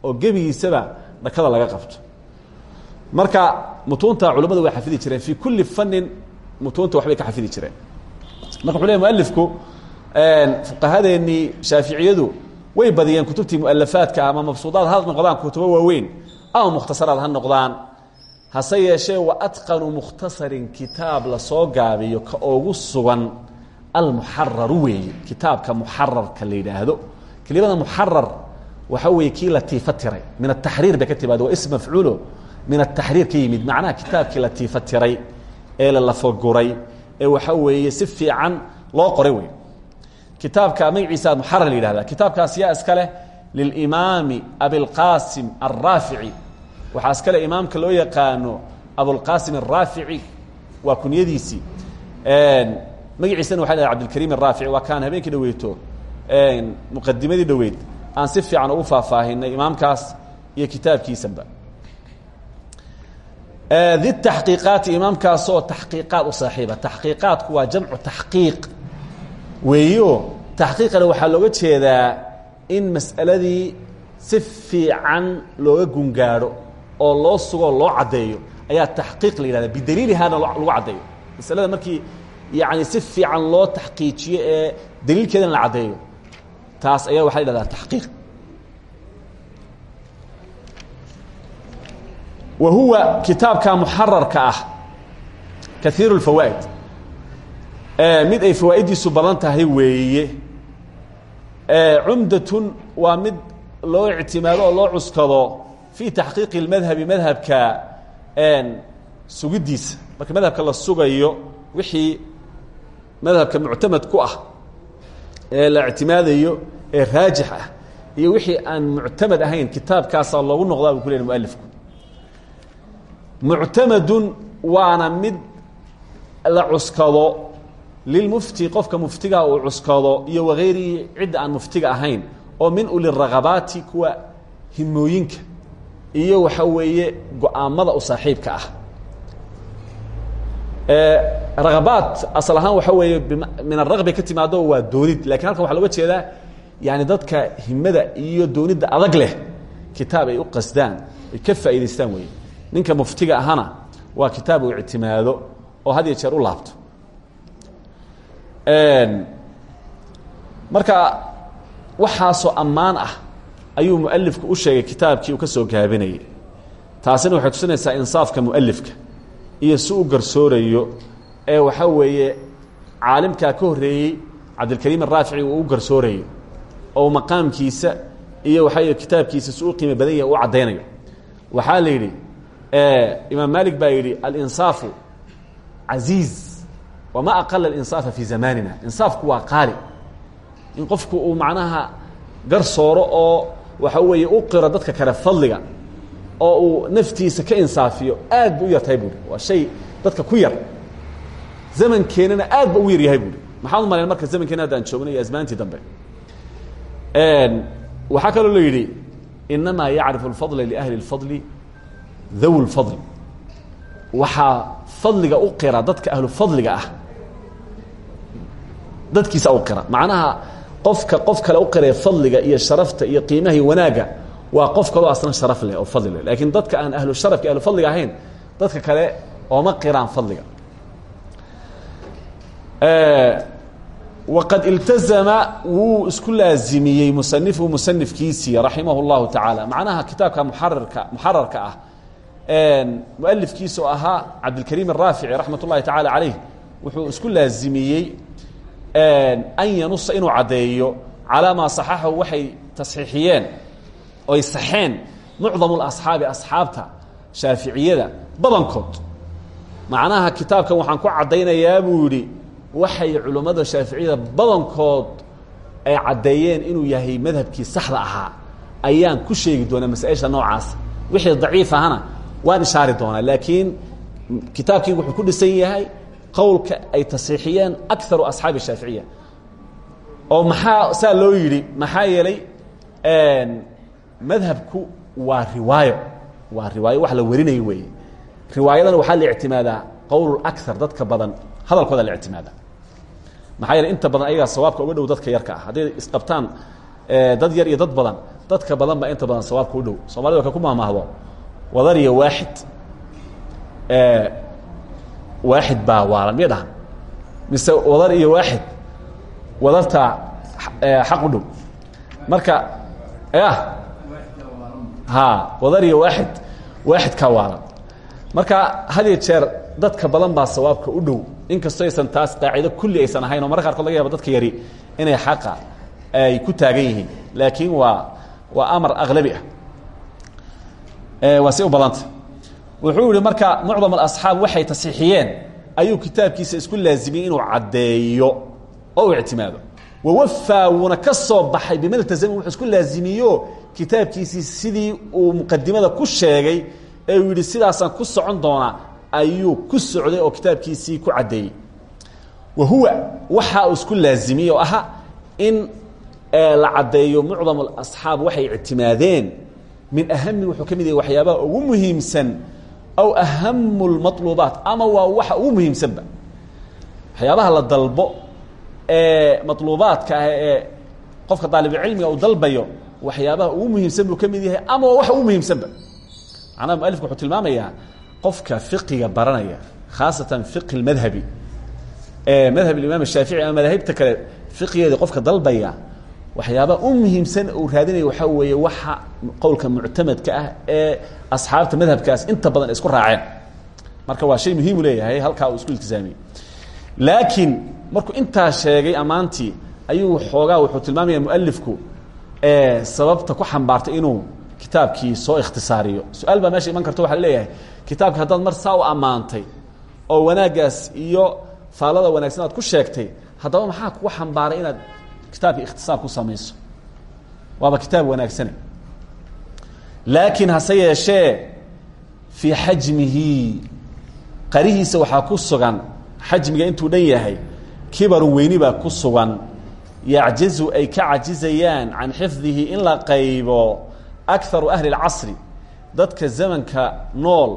oo gebigiisaba dhakada laga qabto. Marka mutuunta culimmadu way xafidi jireen. Fii kulli fanin mutuunta waxbay ka xafidi jireen. Marka wuxuu ley mualifku fuqahadeennii shaaficiyadu way badiyeen kutubtii mualafaadka ama mabsuudaad ha noqdaan kutubo waaweyn ama mukhtasaraad ha noqdaan. Hase wa atqanu mukhtasarin kitaab la soo gaabiyo ka ugu sugan almuxararu weeye kitaabka muxararka la yidhaahdo. Kelimada muxarar waxa weeye kii latiifa tiray. Min ataxriir bay ka timaado waa ism mafcuulo min ataxriir ka yimid. Macnaha kitaabkii latiifa tiray ee la lafaguray ee waxa weeye si fiican loo qoray wey kitaabka magaciisa muxarar la yihahda kitaabkaas yaa iska leh lilimaami abilqaasim alraafici waxaa iska leh imaamka loo yaqaano abulqaasim alraafici waa kunyadiisii magaciisana waxa la abdilkariim araafici waa kaan habeenkii dhaweyto muqadimadii dhoweyd aan si fiican ugu faahfaahinay imaamkaas iyo kitaabkiisanba. Ditaxqiiqaati imaamkaasoo taxqiiqaad u saaxiiba. Taxqiiqaadku waa jamcu taxqiiq. Weeyo taxqiiqana waxaa looga jeedaa in mas'aladii si fiican looga gungaadho oo loo sugo loo caddeeyo. Ayaa taxqiiq la yihahda bidaliilihaana lagu caddeeyo. Masalada markii yani si fiican loo taxqiijiyo ee daliilkeedana la caddeeyo taas ayaa waxa la yhahdaa taxqiiq. Wa huwa kitaabka muxararka ah kaiiru اfawaa'id mid ay fawaa'idiisu badan tahay weeye. Cumdatun waa mid loo ictimaado oo loo cuskado fii taxqiiqi اmadhabi madhabka sugidiisa. Marka madhabka la sugayo wixii madhabka muctamad ku ah ee la ictimaadayo ee raajix ah iyo wixii aan muctamad ahayn kitaabkaasaa loogu noqdaa buu ku lehy mualifku muctamadun waana mid la cuskado lilmufti qofka muftiga uu cuskado iyo wagayrihi cidda aan muftiga ahayn oo min uliragabaati kuwa himooyinka iyo waxa weeye go'aamada saaxiibka ah ragabaat asal ahaan waxa weeye min araqbay ka timaado waa doonid. Lakin halkan waxa loga jeedaa yani dadka himada iyo doonidda adag leh kitaab ay u qasdaan ay ka faa'idaystaan wey ninka muftiga ahana waa kitaab uu ictimaado oo had iyo jeer u laabto. Marka waxaasoo ammaan ah ayuu mualifku u sheegay kitaabkii uu ka soo gaabinayay. Taasina waxay tusinaysaa insaafka mualifka iyo si u garsoorayo ee waxaa weeye caalimkaa ka horreeyey cabdilkariim araafici uu u garsoorayo oo maqaamkiisa iyo waxaa kitaabkiisa si u qiimo badan yahay u caddaynayo. Waxaa la yidhi imaam malik baa yidhi alinsaafu casiiz wama aqala alinsaafa fi zamanina insaafku waa qaali. In qofku macnaha garsooro oo waxa weeye u qiro dadka kale fadliga oo uu naftiisa ka insaafiyo aad bu u yartahay buuri waa shay dadka ku yar zamankeenana aad ba ugu yar yahay buuri maxaad u malayn marka zamankeena haddaan joogna iyo asmaantii dambe waxaa kaloo la yidhi inamaa yacrifu اlfadla liahli اlfadli dhaw اlfadl waxaa fadliga u qira dadka ahlu fadliga ah dadkiisa u qira macnaha qofka qof kale u qiraya fadliga iyo sharafta iyo qiimaha iyo wanaagga waa qof kaloo asna sharaf leh oo fadli leh. Dadka aan ahlu sharafka ahlu fadliga ahayn dadka kale ooma qiraan fadliga. Waqad iltazama wuu isku laazimiyey musanifu musanifkiisii raximah اllahu tacaala macnaha kitaabka muararka muxararka ah mualifkiisa oo ahaa cabdilkariim araafici raxmat ullahi tacaala calayh wuxuu isku laazimiyey an yanusa inuu caddeeyo calaa maa saxaxahu waxay tasxiixiyeen oy saxeen mucdamu اlasxaabi asxaabta shaaficiyada badankood. Macnaha kitaabkan waxaan ku caddaynayaa buu waxay culummada shaaficiyada badankood ay caddeeyeen inuu yahay madhabkii saxda ahaa. Ayaan ku sheegi doonaa masaa-isha wixii daciif ahana waan ishaari doonaa laakiin kitaabkii wuxuu ku dhisan yahay qowlka ay tasiixiyeen akaru asxaabi shaaficiya oo maxaa saa loo yidhi maxaa yeelay madhabku waa riwaayo. Waa riwaayo wax la warinayo weeye. Riwaayadana waxaa la ictimaadaa qowl akar dadka badan hadalkooda la ictimaada maxaa yeele inta badan ayagaa sawaabka uga dhow dadka yarka ah. Hadday isqabtaan dad yar iyo dad badan dadka badan baa inta badan sawaabka u dhow. Somalida wa ka ku maamaahdo wadariya waaxid. Waaxid baa waalan miya dhahan mise wadar iyo waaxid wadartaa xaq u dhow. Marka ya ha wadar iyo waaxid waaxidkaa waalan marka had iyo jeer dadka badan baa sawaabka u dhow. Inkastoo aysan taas qaacido kulli aysan ahayn oo mararka qaarkood dadka yari inay xaqa ay ku taagan yihiin. Laakiin waa waa amar aklabi ah. Waa si wuxuu yihi marka mucdam alasxaab waxay tasiixiyeen ayuu kitaabkiisa isku laazimiyey inuu caddeeyo oo u ictimaado wawafaa wuuna ka soo baxay bima iltazami wuxuu isku laazimiyo kitaabkiisii sidii uu muqadimada ku sheegay ee uu yidhi sidaasaan ku socon doonaa ayuu ku socday oo kitaabkiisii ku caddeeyey wa huwa waxa uu isku laazimiyey oo aha in la caddeeyo mucdam alasxaab waxay ictimaadeen min ahami wuxuu ka mid yahay waxyaabaha ugu muhiimsan aw ahamu lmaluubaat ama waa waxa ugu muhiimsanba waxyaabaha la dalbo maطluubaadka ah ee qofka daalibcilmiga uu dalbayo waxyaabaha ugu muhiimsan buu ka mid yahay ama waa wax ugu muhiimsanba. Macnaha mualifku wuxuu tilmaamayaa qofka fiqiga baranaya khaasatan fiqhi اmadhabi madhab imaam shaafici ama madaahibta kale fiqigeeda qofka dalbaya waxyaaba u muhiimsan uu raadinaya waxaa weeye waxa qowlka muctamadka ah ee asxaabta madhabkaas inta badan isku raaceen. Marka waa shay muhiimu leeyahay halkaa uu isku iltisaamiyey. Laakiin markuu intaa sheegay ammaantii ayuu xoogaa wuxuu tilmaamaya mualifku sababta ku xambaartay inuu kitaabkii soo ikhtisaariyo. Su'aal baa meesha karto waxa leeyahay kitaabka haddaad mar saa u oo wanaaggaas iyo faalada wanaagsan aad ku sheegtay haddaba maxaa kugu xambaaray inaad kitaabka ikhtisaar ku samayso? Waaba kitaab wanaagsane. Laakiin hase yeeshee fii xajmihi qarihiisa waxaa ku sugan xajmiga intuu dhan yahay kibarun weyni baa ku sugan. Yacjazu ay ka cajizayaan can in la qaybo akaru ahli اlcasri dadka zamanka nool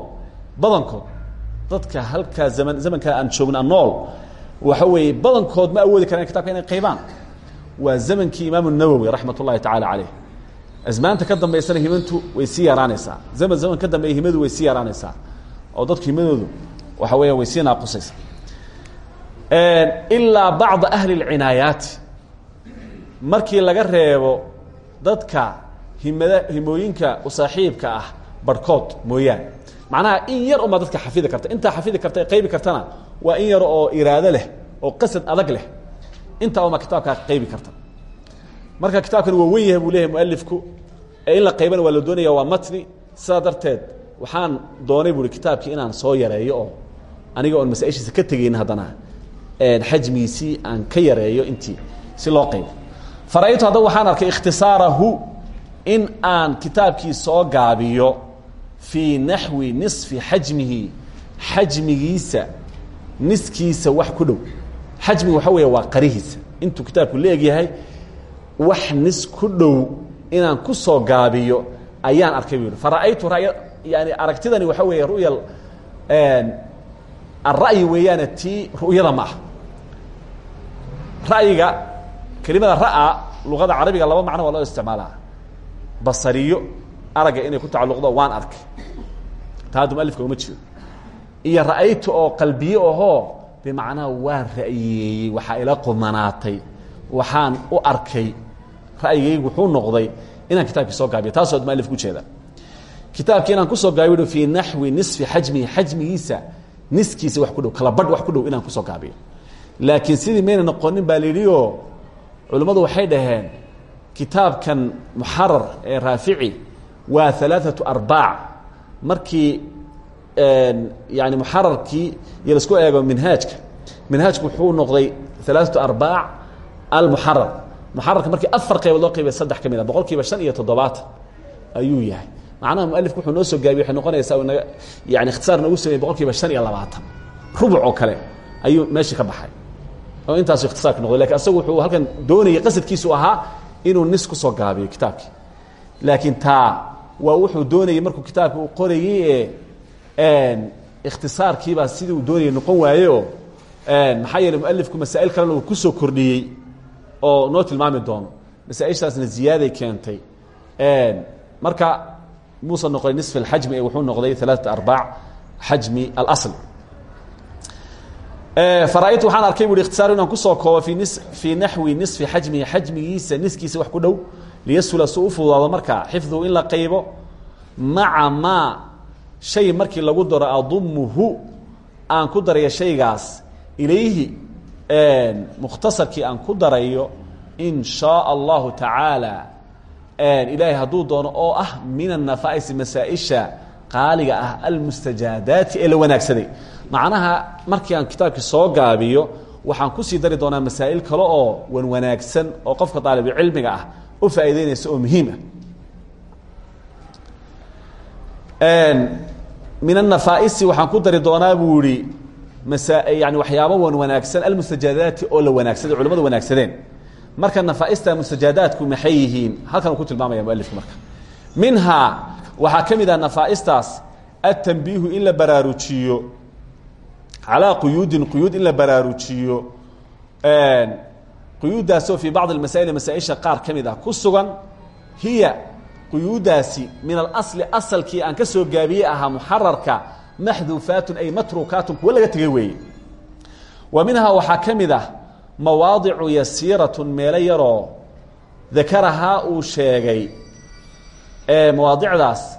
badankood. Dadka halkaa zaman zamankaa aan joogna nool waxa weeye badankood ma awoodi karaan kitabka inay qaybaan. Waa zamankii imaamu nawowi raxmat ullahi tacaala caleyh asmaanta ka dambaysana himantu way sii yaraanaysaa. Zaman zaman ka dambeeya himadu way sii yaraanaysaa. Oo dadku himadoodu waxa weya way sii naaqusaysa ilaa bacda ahli اlcinaayaati markii laga reebo dadka himada himooyinka u saaxiibka ah barhkood mooyaane macnaha in yar unbaa dadka xafidi karta. Intaa xafidi karta qaybi kartana waa in yar oo iraado leh oo qasad adag leh. Intaa uma kitaabkaa qaybi karta. Marka kitaabkan waa wen yahay buu leeyahay mualifku ee in la qaybana waa la doonaya waa matni. Sidaa darteed waxaan doonay bu kitaabkii inaan soo yareeyo oo aniga oon masaaishiisa ka tegayn haddana xajmigiisii aan ka yareeyo intii si loo qaybo fara-aytu haddaba waxaan arkay ikhtisaarahu in aan kitaabkii soo gaabiyo fii naxwi nisfi xajmihi xajmigiisa niskiisa wax ku dhow. Xajmiga waxa weya waa qarihiisa. Intuu kitaabku la egyahay wax nis ku dhow inaan ku soo gaabiyo ayaan arkay bu yihi fara-aytu raya yani aragtidani waxa weeye ru'ya alra'yi weeyaane tii ru'yada ma ah ra'yiga kelimada ra'a luqada carabiga laba macno waa loo isticmaalaa. Basariyo aragga inay ku tacalluqdo waan arkay taa hadda mualifka uma jeedo iyo ra'aytu oo qalbiye ahoo bimacnaa waan ra'yeeyey waxaa ila qumanaatay waxaan u arkay. Ra'yigaygu wuxuu noqday inaan kitaabkii soo gaabiyo. Taasoo mualifku ujeeda kitaabkii inaan ku soo gaabiyo fii naxwi nisfi xajmihi xajmigiisa niskiisa wax ku dhow kala badh wax ku dhow inaan ku soo gaabiyo laakiin sidii mayna noqonin baa la yidhi oo culimmadu waxay dhaheen kitaabkan muxarar ee raafici waa alaaثatu arbaac markii yani muxararkii iyo la isku eego minhaajka minhaajku wuxuu noqday alaaثatu arbaac almuxarar. Muxararka markii afar qaybood loo qaybay saddex ka mid a boqol kiiba shan iyo toddobaatan ayuu yahay. Macnaha mualifku wuxuu noo soo gaabiye waxay noqonaysaa naga yani ikhtisaar noogu kiiba shan iyo labaatan. Rubuc oo kale ayuu meeshii ka baxay oo intaasu ikhtisaarka noqday. Lakin asagu wuxuu halkan doonayay qasadkiisu ahaa inuu nis ku soo gaabiyo kitaabkii. Laakiin taa waa wuxuu doonayey markuu kitaabka uu qorayey ee ikhtisaarkiibaa sidii uu doonayay noqon waaye oo maxaa yeeley mualifku masaa'il kalena uu ku soo kordhiyey oo noo tilmaami doono. Masaaishaasna ziyaaday keentay. Marka muusa noqday nisf اxajmi ee wuxuu noqday alaaثa arbaac xajmi alasl fara-aytu waxaan arkay bu ikhtisaar inaan ku soo koobo fii naxwi nisfi xajmihi xajmigiisa niskiisa wax ku dhow liyasula su u fududaado in la qaybo maca shay markii lagu daro adumuhu aan ku darayo shaygaas ilayhi mukhtasarkii aan ku darayo in shaaء allahu tacaala ilaahay hadduu oo ah min anafaaisi masaaئisha qaaliga ah almustajaadaati ee la wanaagsaday macnaha markii aan kitaabkii soo gaabiyo waxaan ku sii dari doonaa masaa'il kale oo wan wanaagsan oo qofka daalibucilmiga ah u faa'iideynaysa oo muhiim ah. Min anafaaisi waxaan ku dari doonaa buu ihi masa yani waxyaabo wan wanaagsan almustajaadaati oo la wanaagsaday culamadu wanaagsadeen. Marka nafaaista mustajaadaadku maxay halkan ku tilmaamaya mualifku marka. Minhaa waxaa ka mid ah nafaa'istaas atanbiihu in calaa quyuudin quyuud in la baraarujiyo quyuuddaasoo fii bacdi masaa'il masaaisha qaar ka mid ah hiya quyuuddaasi min alasli asalkii aan ka soo gaabiyey ahaa muxararka maxduufaatun ay matruukaatun kuwo laga tegay wa minhaa waxaa ka mid ah mawaadicu yasiiratun meelo yaroo dakarahaa uu sheegay mawaadicdaas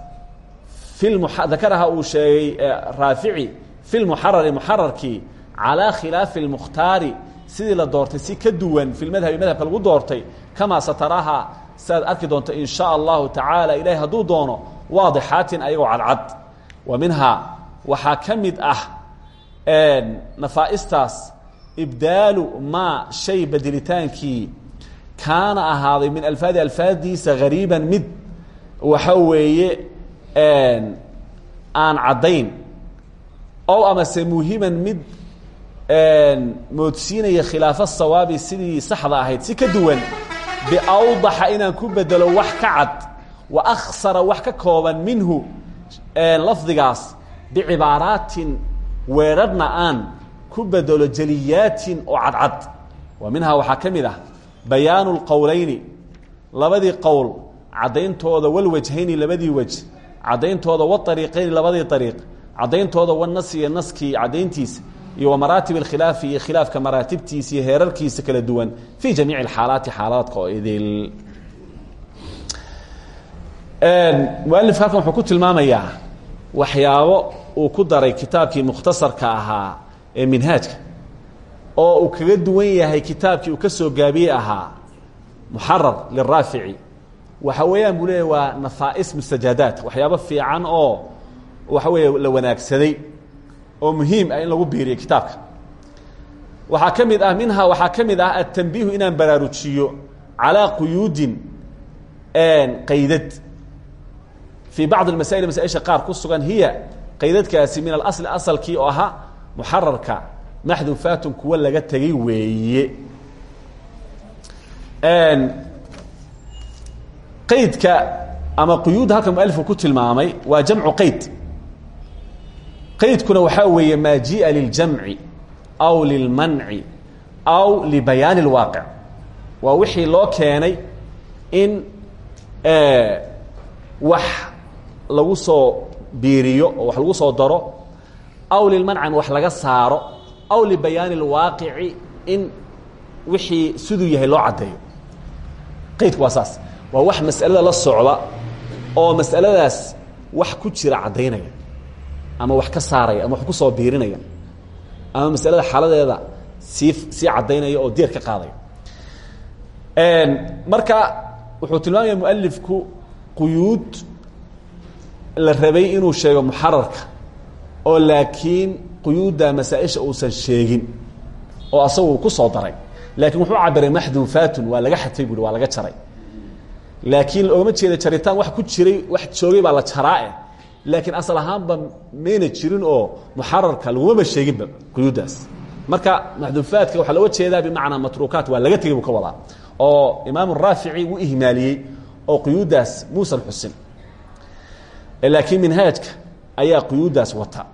i dakarahaa sheegay raafici fi lmuxarari muxararkii calaa khilaafi اlmukhtaari sidii la doortay si ka duwan fi lmadhabi madhabka lagu doortay kamaa sataraha siaad arki doonto in shaa allahu tacaala ilahay hadduu doono waadixaatin ayagoo cadcad wa minhaa waxaa ka mid ah nafaa'istaas ibdaalu maa shay bedelitaankii kaana ahaaday min alfaadi alfaadiisa hariiban mid waxa weeye aan caddayn ow amase muhiman mid moodsiinaya khilaafa sawaabi sidii saxda ahayd si ka duwan biawdaxa inaan ku bedelo wax ka cad wa aksara wax ka kooban minhu lafdigaas bicibaaraatin weerarhna aan ku bedelo jeliyaatin oo cadcad wa minhaa waxaa ka mid ah bayaanu lqowleyni labadii qowl caddayntooda walwajhayni labadii wej caddayntooda waariiqayni labadii ariiq caddayntooda wanasi iyo naskii caddayntiisa iyo wa maraatib اkhilaafi iyo khilaafka maraatibtiisa iyo heerarkiisa kala duwan fi jamiici اxaalaati xaalaadka oo idil. Mualifka halkan wuxuu ku tilmaamayaa waxyaabo uu ku daray kitaabkii mukhtasarka ahaa ee minhaajka oo uu kaga duwan yahay kitaabkii uu ka soo gaabiyey ahaa muxarar liraafici. Waxa weeyaan buu leeyahy waa nafaa'is mustajaadaat oo waxa weeye la wanaagsaday oo muhiim ah in lagu biiriyo kitaabka. Waxaa ka mid ah minhaa waxaa ka mid ah atanbiihu inaan baraarujiyo calaa quyuudin qaydad. Fii bacd masail masaaisha qaar ku sugan hiya qaydadkaasi min alasli asalkii oo ahaa muxararka. Maxduufaatun kuwa laga tegay weeye. Qaydka ama quyuudda halka mualifku ku tilmaamay waa jamcu qayd qaydkuna waxaa weeye maa jii'a liljamci aw lilmanci aw libayaani اlwaaqic waa wixii loo keenay in wax lagu soo biiriyo wax lagu soo daro aw lilmancan wax laga saaro aw libayaani اlwaaqici in wixii siduu yahay loo caddeeyo. Qaydku waa saas. Wax mas'alada la socda oo mas'aladaas wax ku jira caddaynaya ama wax ka saaraya ama wax ku soo biirinaya ama masalada xaaladeeda sii sii caddaynaya oo deer ka qaadaya marka wuxuu tilmaamaya mualifku quyuud la rabay inuu sheego muxararka oo laakiin quyuudda masaa-isha uusan sheegin oo asagu ku soo daray. Laakiin wuxuu cabiray maxduufaatun waa laga xatay buui waa laga jaray. Laakiin loogama jeeda jaritaan wax ku jiray wax joogay baa la jaraae laakiin asal ahaanba mayna jirin oo muxararka lagumaba sheeginba quyuuddaas marka maxduufaadka waxaa looga jeedaa bimacnaa matruukaat waa laga tegay buu oo imaam raafici wuu ihmaaliyey oo quyuuddaas muusan xusin. Laakiin minhaajka ayaa quyuuddaas wata.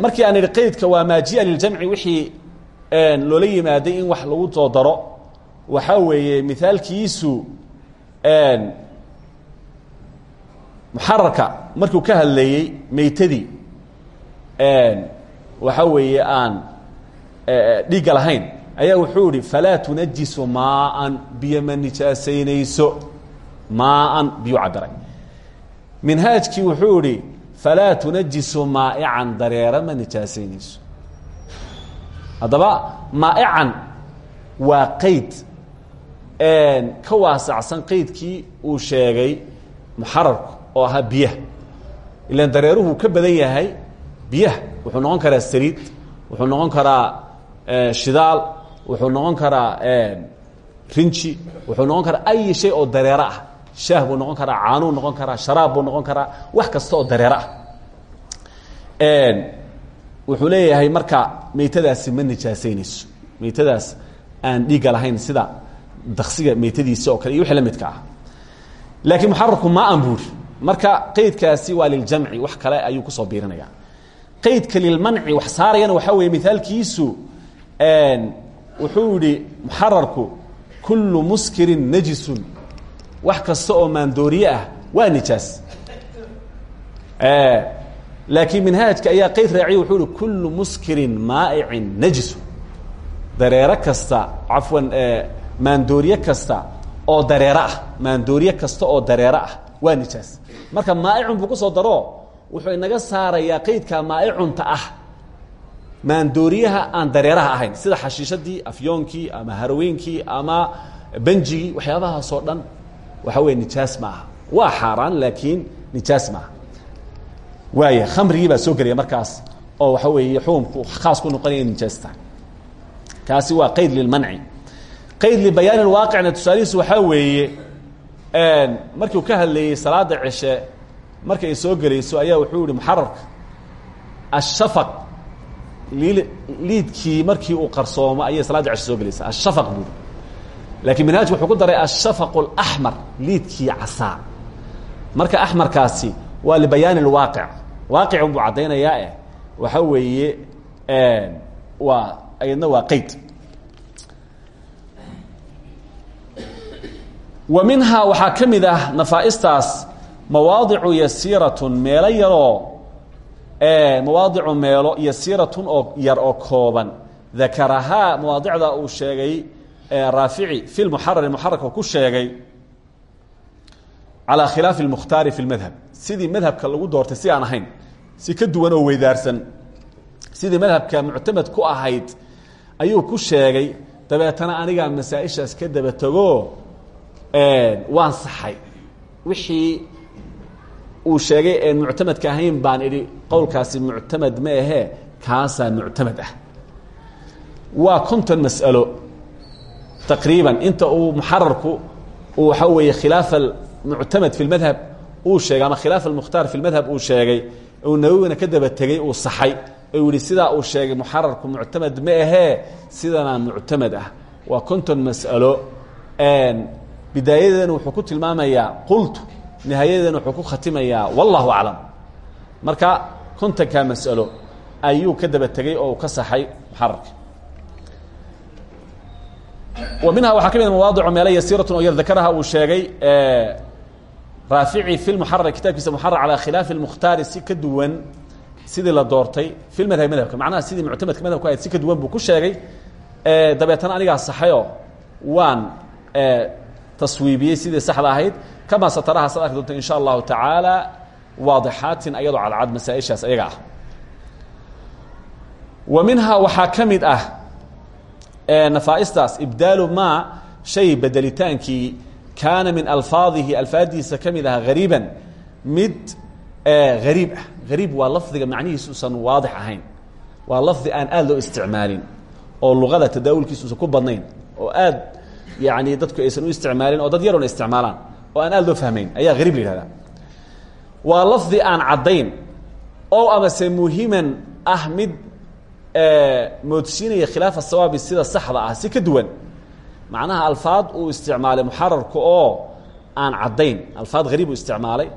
Markii aan idhi qaydka waa maa jia liljamci wixii loola yimaaday in wax lagu soo daro waxaa weeye mithaalkiisu muxararka markuu ka hadleeyey meytadii waxaa weeye aan dhiigga lahayn ayaa wuxuu ihi falaa tunajisu maaan biyo ma nijaasaynayso maaan biyuu cabiray minhaajkii wuxuu ihi falaa tunajisu maa'ican dareera ma nijaasaynayso haddaba maa'ican waa qeyd ka waasacsan qeydkii uu sheegay muxararku oo ahaa biyaha. Ilan dareeruhu ka badan yahay biyaha. Wuxuu noqon karaa saliid wuxuu noqon karaa shidaal wuxuu noqon karaa rinji wuxuu noqon karaa ay shay oo dareero ah. Shaah buu noqon karaa caanuu noqon karaa sharaab buu noqon karaa wax kasta oo dareero ah. Wuxuu leeyahay marka meytadaasi ma nijaasaynayso meytadaas aan dhiigga lahayn sida daksiga meytadiisa oo kale iyo wixii la midka ah. Laakiin muxararku ma an buuri marka qeydkaasi waa liljamci wax kale ayuu ku soo biirinaya qeydka lilmanci wax saarayana waxaa weeye mithaalkiisu wuxuu yihi muxararku kullu muskirin najisun. Wax kasta oo maandooriye ah waa nijaas. Laakiin minhaajka ayaa qeyd raaciya wuxuu ihi kullu muskirin maa'icin najisun. Dareero kasta cafwan maandooriye kasta oo dareero ah maandooriye kasta oo dareero ah waa nijaas. Marka maa'icun buu ku soo daro wuxuu inaga saarayaa qeydka maa'icunta ah. Maandooriyaha aan dareeraha ahayn sida xashiishadii afyoonkii ama haraweynkii ama benjigii waxyaabahaasoo dhan waxa weeye nijaas ma aha. Waa xaaraan laakiin nijaas maaha waaya khamrigii baa soo gelaya markaas oo waxa weeye xukumku khaas ku noqonaya nijaas tahay kaasi waa qeyd lilmanci qayd libayaan اwaaqicna tusaalihiisu waxaa weeye markiu ka hadleeyey salaada ceshe marka ay soo gelayso ayaa wuxuu yihi muxararka ashafaq liidkii markii uu qarsoomo ayay salaada ceshe soo gelaysaa. Ashafaq buuri laakiin minhaajku wuxuu ku daray ashafaq اlaxmar liidkii casaa. Marka axmarkaasi waa libayaani اlwaaqic waaqic buu caddaynayaa eh. Waxaa weeye waa ayadna waa qeyd wa minhaa waxaa ka mid ah nafaa'istaas mawaadicu yasiiratun meelo yaroo mawaadicu meelo yasiiratun oo yar oo kooban. Dakarahaa mawaadicda uu sheegay raafici fi lmuxarari muxararka ku sheegay calaa khilaafi اlmukhtaari fi lmadhab sidii madhabka lagu doortay si aan ahayn si ka duwan oo weydaarsan sidii madhabka muctamad ku ahayd ayuu ku sheegay dabeetana anigaa masaa-ishaas ka daba tego waan saxay. Wixii uu sheegay een muctamadka ahayn baan idhi qowlkaasi muctamad ma ahee kaasaa muctamad ah. Waa konton mas'alo taqriiban. Inta uu muxararku uu waxaa weeye khilaafa muctamad fi lmadhab uu sheegay ama khilaaf almukhtaar fi lmadhab uu sheegay uu nawowina ka daba tegey uu saxay. U yihi sidaa uu sheegay muxararku muctamad ma ahee sidanaa muctamad ah. Waa konton mas'alo bidaayadeena wuxuu ku tilmaamayaa qultu nihaayadeena wuxuu ku khatimayaa wallahu aclam. Marka kontonkaa mas'alo ayuu ka daba tegey oo uu ka saxay muxararka. Wa minhaa waxaa ka mid mawaadicu meelo yasiiratun oo yar dakaraha uu sheegay raafici fi lmuxarar kitaabkiisa muxarar calaa khilaafi اlmukhtaari si ka duwan sidii la doortay fi madhab madhabka macnaha sidii muctamadka madhabku ahayd si ka duwan buu ku sheegay dabeetana anigaa saxayoo waan taswiibiyey sidii saxda ahayd. Kamaa sataraha sad arki doonta in sha allahu tacaala waadixaatin ayadoo cadcad masaa-ishaas ayaga ah. Wa minhaa waxaa ka mid ah nafaa'istaas ibdaalu maa shay bedelitaankii kaana min alfaadihi alfaadiisa ka mid ah hariiban mid hariib ah. Hariib waa lafdiga macnihiis usan waadix ahayn. Waa lafdi aan aad loo isticmaalin oo luqada tadaawulkiisa usan ku badnayn oo aad yani dadku aysan u isticmaalin oo dad yaroona isticmaalaan oo aan aad loo fahmayn ayaa hariib la yihahdaa waa lafdi aan caddayn oo amase muhiman ah mid moodsiinaya khilaafa sawaabi sida saxda ah si ka duwan. Macnaha alfaad uu isticmaalay muxararka oo aan caddayn. Alfaad hariib uu isticmaalay.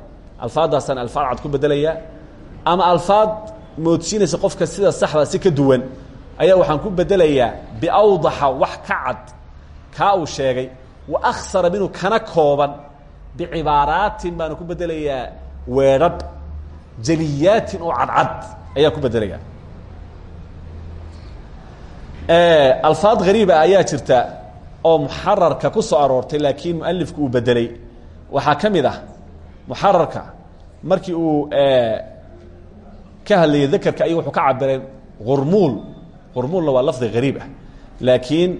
Alfaaddaasaan alfaad cad ku bedelaya ama alfaad moodsiinaysa qofka sida saxda si ka duwan. Ayaa waxaan ku bedelayaa biawdaxa wax ka cad kaa uu sheegay wa aksara minhu kana kooban bicibaaraatin baanu ku bedelayaa weedhadh jeliyaatin oo cadcad ayaa ku bedelaya alfaad hariiba ayaa jirta oo muxararka ku soo aroortay laakiin mualifku uu bedelay. Waxaa ka mid ah markii uu ka hadlayay dakerka ayuu wuxuu ka cabireen hurmuul hurmuulna waa lafdi hariib ah. Laakiin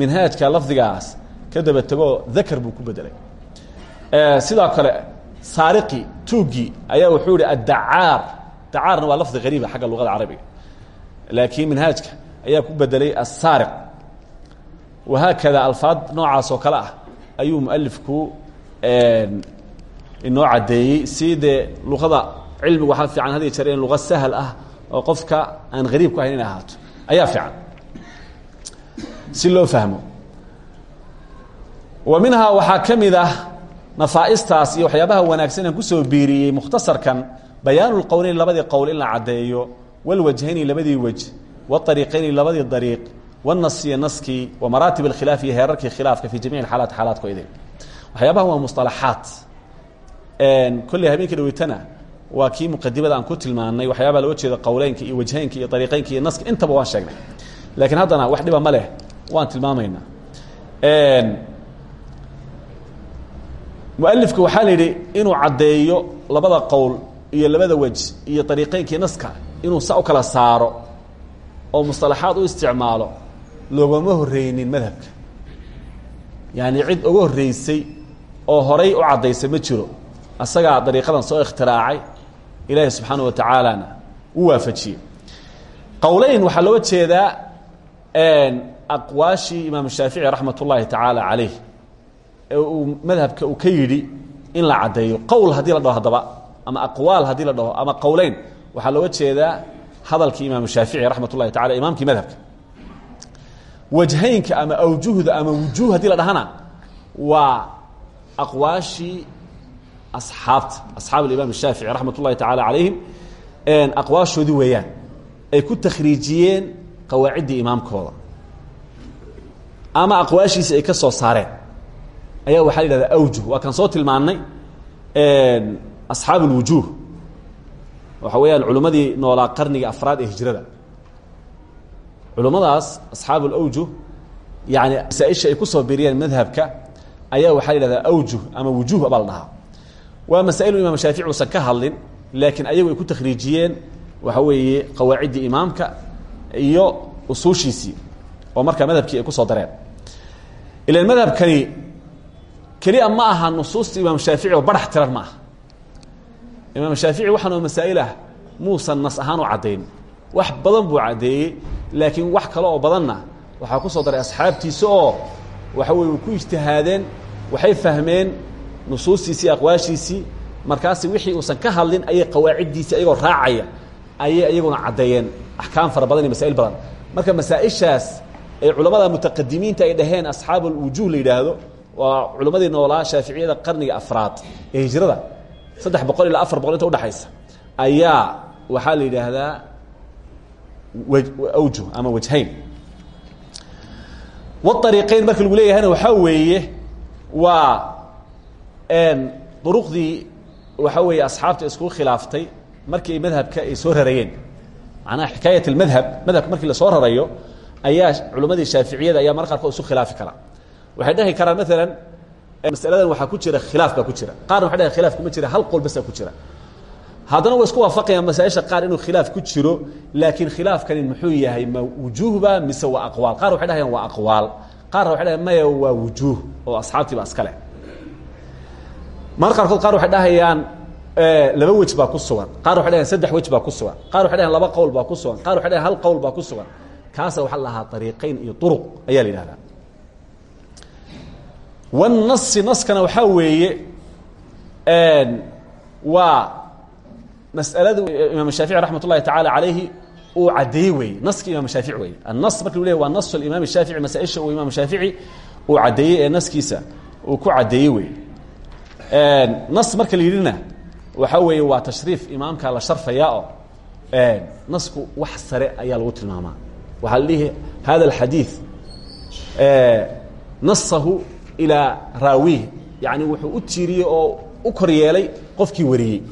minhaajka lafdigaas ka daba tegoo daker buu ku bedelay sidoo kale saariqi tuugi ayaa wuxuu yihi addacaar dacaarna waa lafdi hariiba xagga luqada carabiga. Laakiin minhaajka ayaa ku bedelay asaariq wahaakada alfaad noocaas oo kale ah ayuu mualifku inoo caddeeyey. Si dee luqada cilmigu waxaa fiican had iyo jeer in luqa sahal ah oo qofka aan hariib ku ahayn inay ahaato ayaa fiican si loo fahmo. Wa minhaa waxaa ka mid ah nafaa'istaas iyo waxyaabaha wanaagsan aan ku soo biiriyey mukhtasarkan bayaanu lqowleyn labadii qowl in la caddeeyo walwajhayni labadii wej wariiqayni labadii dariiq wanasiyo naskii wa maraatib alkhilaaf iyo heerarkii khilaafka fi jamiic xaalaat xaalaadko idin. Waxyaabaha waa musطalaxaat kolley habeenkii dhaweytana waa kii muqadimada aan ku tilmaanay waxyaabaa looga jeeda qowleynka iyo wajhaynka iyo ariiqeynka iyo naska intaba waan sheegnay. Laakiin haddana wax dhiba ma leh waan tilmaamaynaa. Mualifka waxaa la yidhi inuu caddeeyo labada qowl iyo labada wej iyo ariiqeynka iyo naska inuu sa u kala saaro oo musطalaxaad u isticmaalo loogama horreynin madhabka. Yaani cid uga horreysay oo horay u caddaysay ma jiro asagaa dariiqadan soo ikhtiraacay ilaahi subxaana wa tacaalana u waafajiyey. Qowleyn waxaa looga jeedaa aqwaashii imaam shaafici raxmat ullaahi tacaala calayh madhabka uu ka yidhi in la caddeeyo. Qowl haddii la dhaho haddaba ama aqwaal haddii la dhaho ama qowleyn waxaa looga jeedaa hadalkii imaam shaafici raxmat ullahi tacala imaamkii madhabka. Wajhaynka ama awjuhda ama wujuuh haddii la dhahana waa aqwaashii asxaabta asxaab alimaam shaafici raxmat ullahi tacaala calayhim aqwaashoodii weeyaan ay ku takhriijiyeen qawaaciddii imaamkooda ama aqwaashiisi ay ka soo saareen. Ayaa waxaa la yidhahdaa awjuh. Waa kan soo tilmaannay asxaab اlwujuuh waxa weeyaan culimmadii noolaa qarniga afraad ee hijrada. Culimmadaas asxaabu lawjuh yani masaaisha ay ku soo biriyeen madhabka ayaa waxaa la yidhahdaa awjuh ama wujuh baa la dhahaa. Waa masaa'ilu imaam shaafici uusan ka hadlin laakiin ayagu ay ku takhriijiyeen waxa weeye qawaaciddii imaamka iyo usuushiisii oo markaa madhabkii ay ku soo dareen ilan madhabkani kelia ma aha nusuusta imaam shaafici oo barax tiran ma aha. Imaam shaafici waxaan oo masaa'il ah nas ahaan u caddayn. Wax badan buu caddeeyey laakiin wax kale oo badanna waxaa ku soo daray asxaabtiisa oo waxa weye ku ijtihaadeen waxay fahmeen nusuustiisii aqwaashiisii. Markaasi wixii uusan ka hadlin ayay qawaaciddiisii ayagoo raacaya ayay iyaguna caddeeyeen axkaam fara badan badan. Marka masaa-ishaas ay culamada mutaqadimiinta ay dhaheen asxaabu lwujuh la yidhaahdo waa culammadii noolaa shaaficiyada qarniga afraad ee hijrada saddex boqol ilaa afar boqol inta udhexaysa ayaa waxaa la yidhaahdaa awjuh ama wajhayn. Wariiqayn marka lagu leeyahayna waxaa weeye waa duruqdii waxaa weeye asxaabta iskugu khilaaftay markii madhabka ay soo rarayeen. Macnaha xikaayat اmadhab madhabka markii la soo rarayo ayaa culammadii shaaficiyada ayaa mar qaarkood isu khilaafi kara. Waxay dhahi karaan maalan masaladan waxaa ku jira khilaaf baa ku jira. Qaarna waxay dhahan khilaf kuma jira hal qowl basaa ku jira. Haddana way isku waafaqayaan masaaisha qaar inuu khilaaf ku jiro laakiin khilaafkani muxuu yahay ma wujuuhba mise waa aqwaal? Qaar waxay dhahayaan waa aqwaal. Qaarna waxay dhahayan maya waa wujuuh oo asxaabtii baa iskale mar qaarkood qaar waxay dhahayaan laba wej baa ku sugan. Qaar waxay dhahayan saddex wej baa ku sugan. Qaar waxay dhahayan laba qowl baa ku sugan. Qaar waxay dhahayan hal qowl baa ku sugan kaasa waxaa la lahaa ariiqayn iyo uruq ayaa la yidhahdaa. Wanasi naskana waxaa weeye waa masalada imaam shaafici raxmat ullahi calayhi uu caddeeyey weeye. Naski imaam shaafici weeye. Annas marka lu lehy waa nas imaam shaafici masaaisha uu imaam shaafici uu naskiisa uu ku caddeeyey weeye. Nas marka la yidhina weeye waa tashriif imaamka la sharfayaa oo nasku wax sare ayaa lagu tilmaamaa waxaa la dhihi hada alxadiid nasahu ilaa raawih yani wuxuu u tiiriyey oo u kor yeelay qofkii wariyey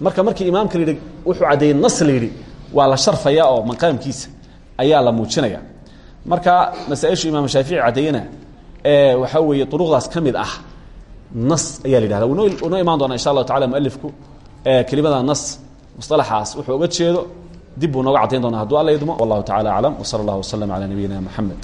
marka markii imaamka la yidhi wuxuu caddeeyey nas la yidhi waa la sharfaya oo maqaamkiisa ayaa la muujinaya marka masaaishu imaam shaafici caddeeyena waxaa weeye duruqdaas ka mid ah nas ayaa la yidhahda noo imaan doonaa insha allahu tacala mualifku kelimada nas musطalaxaas wuxuu uga jeedo dib buu nooga caddayn doonaa. Hadduu alla idmo wallahu tacala aclam wsala allah waslm calaa nabiyina moxamed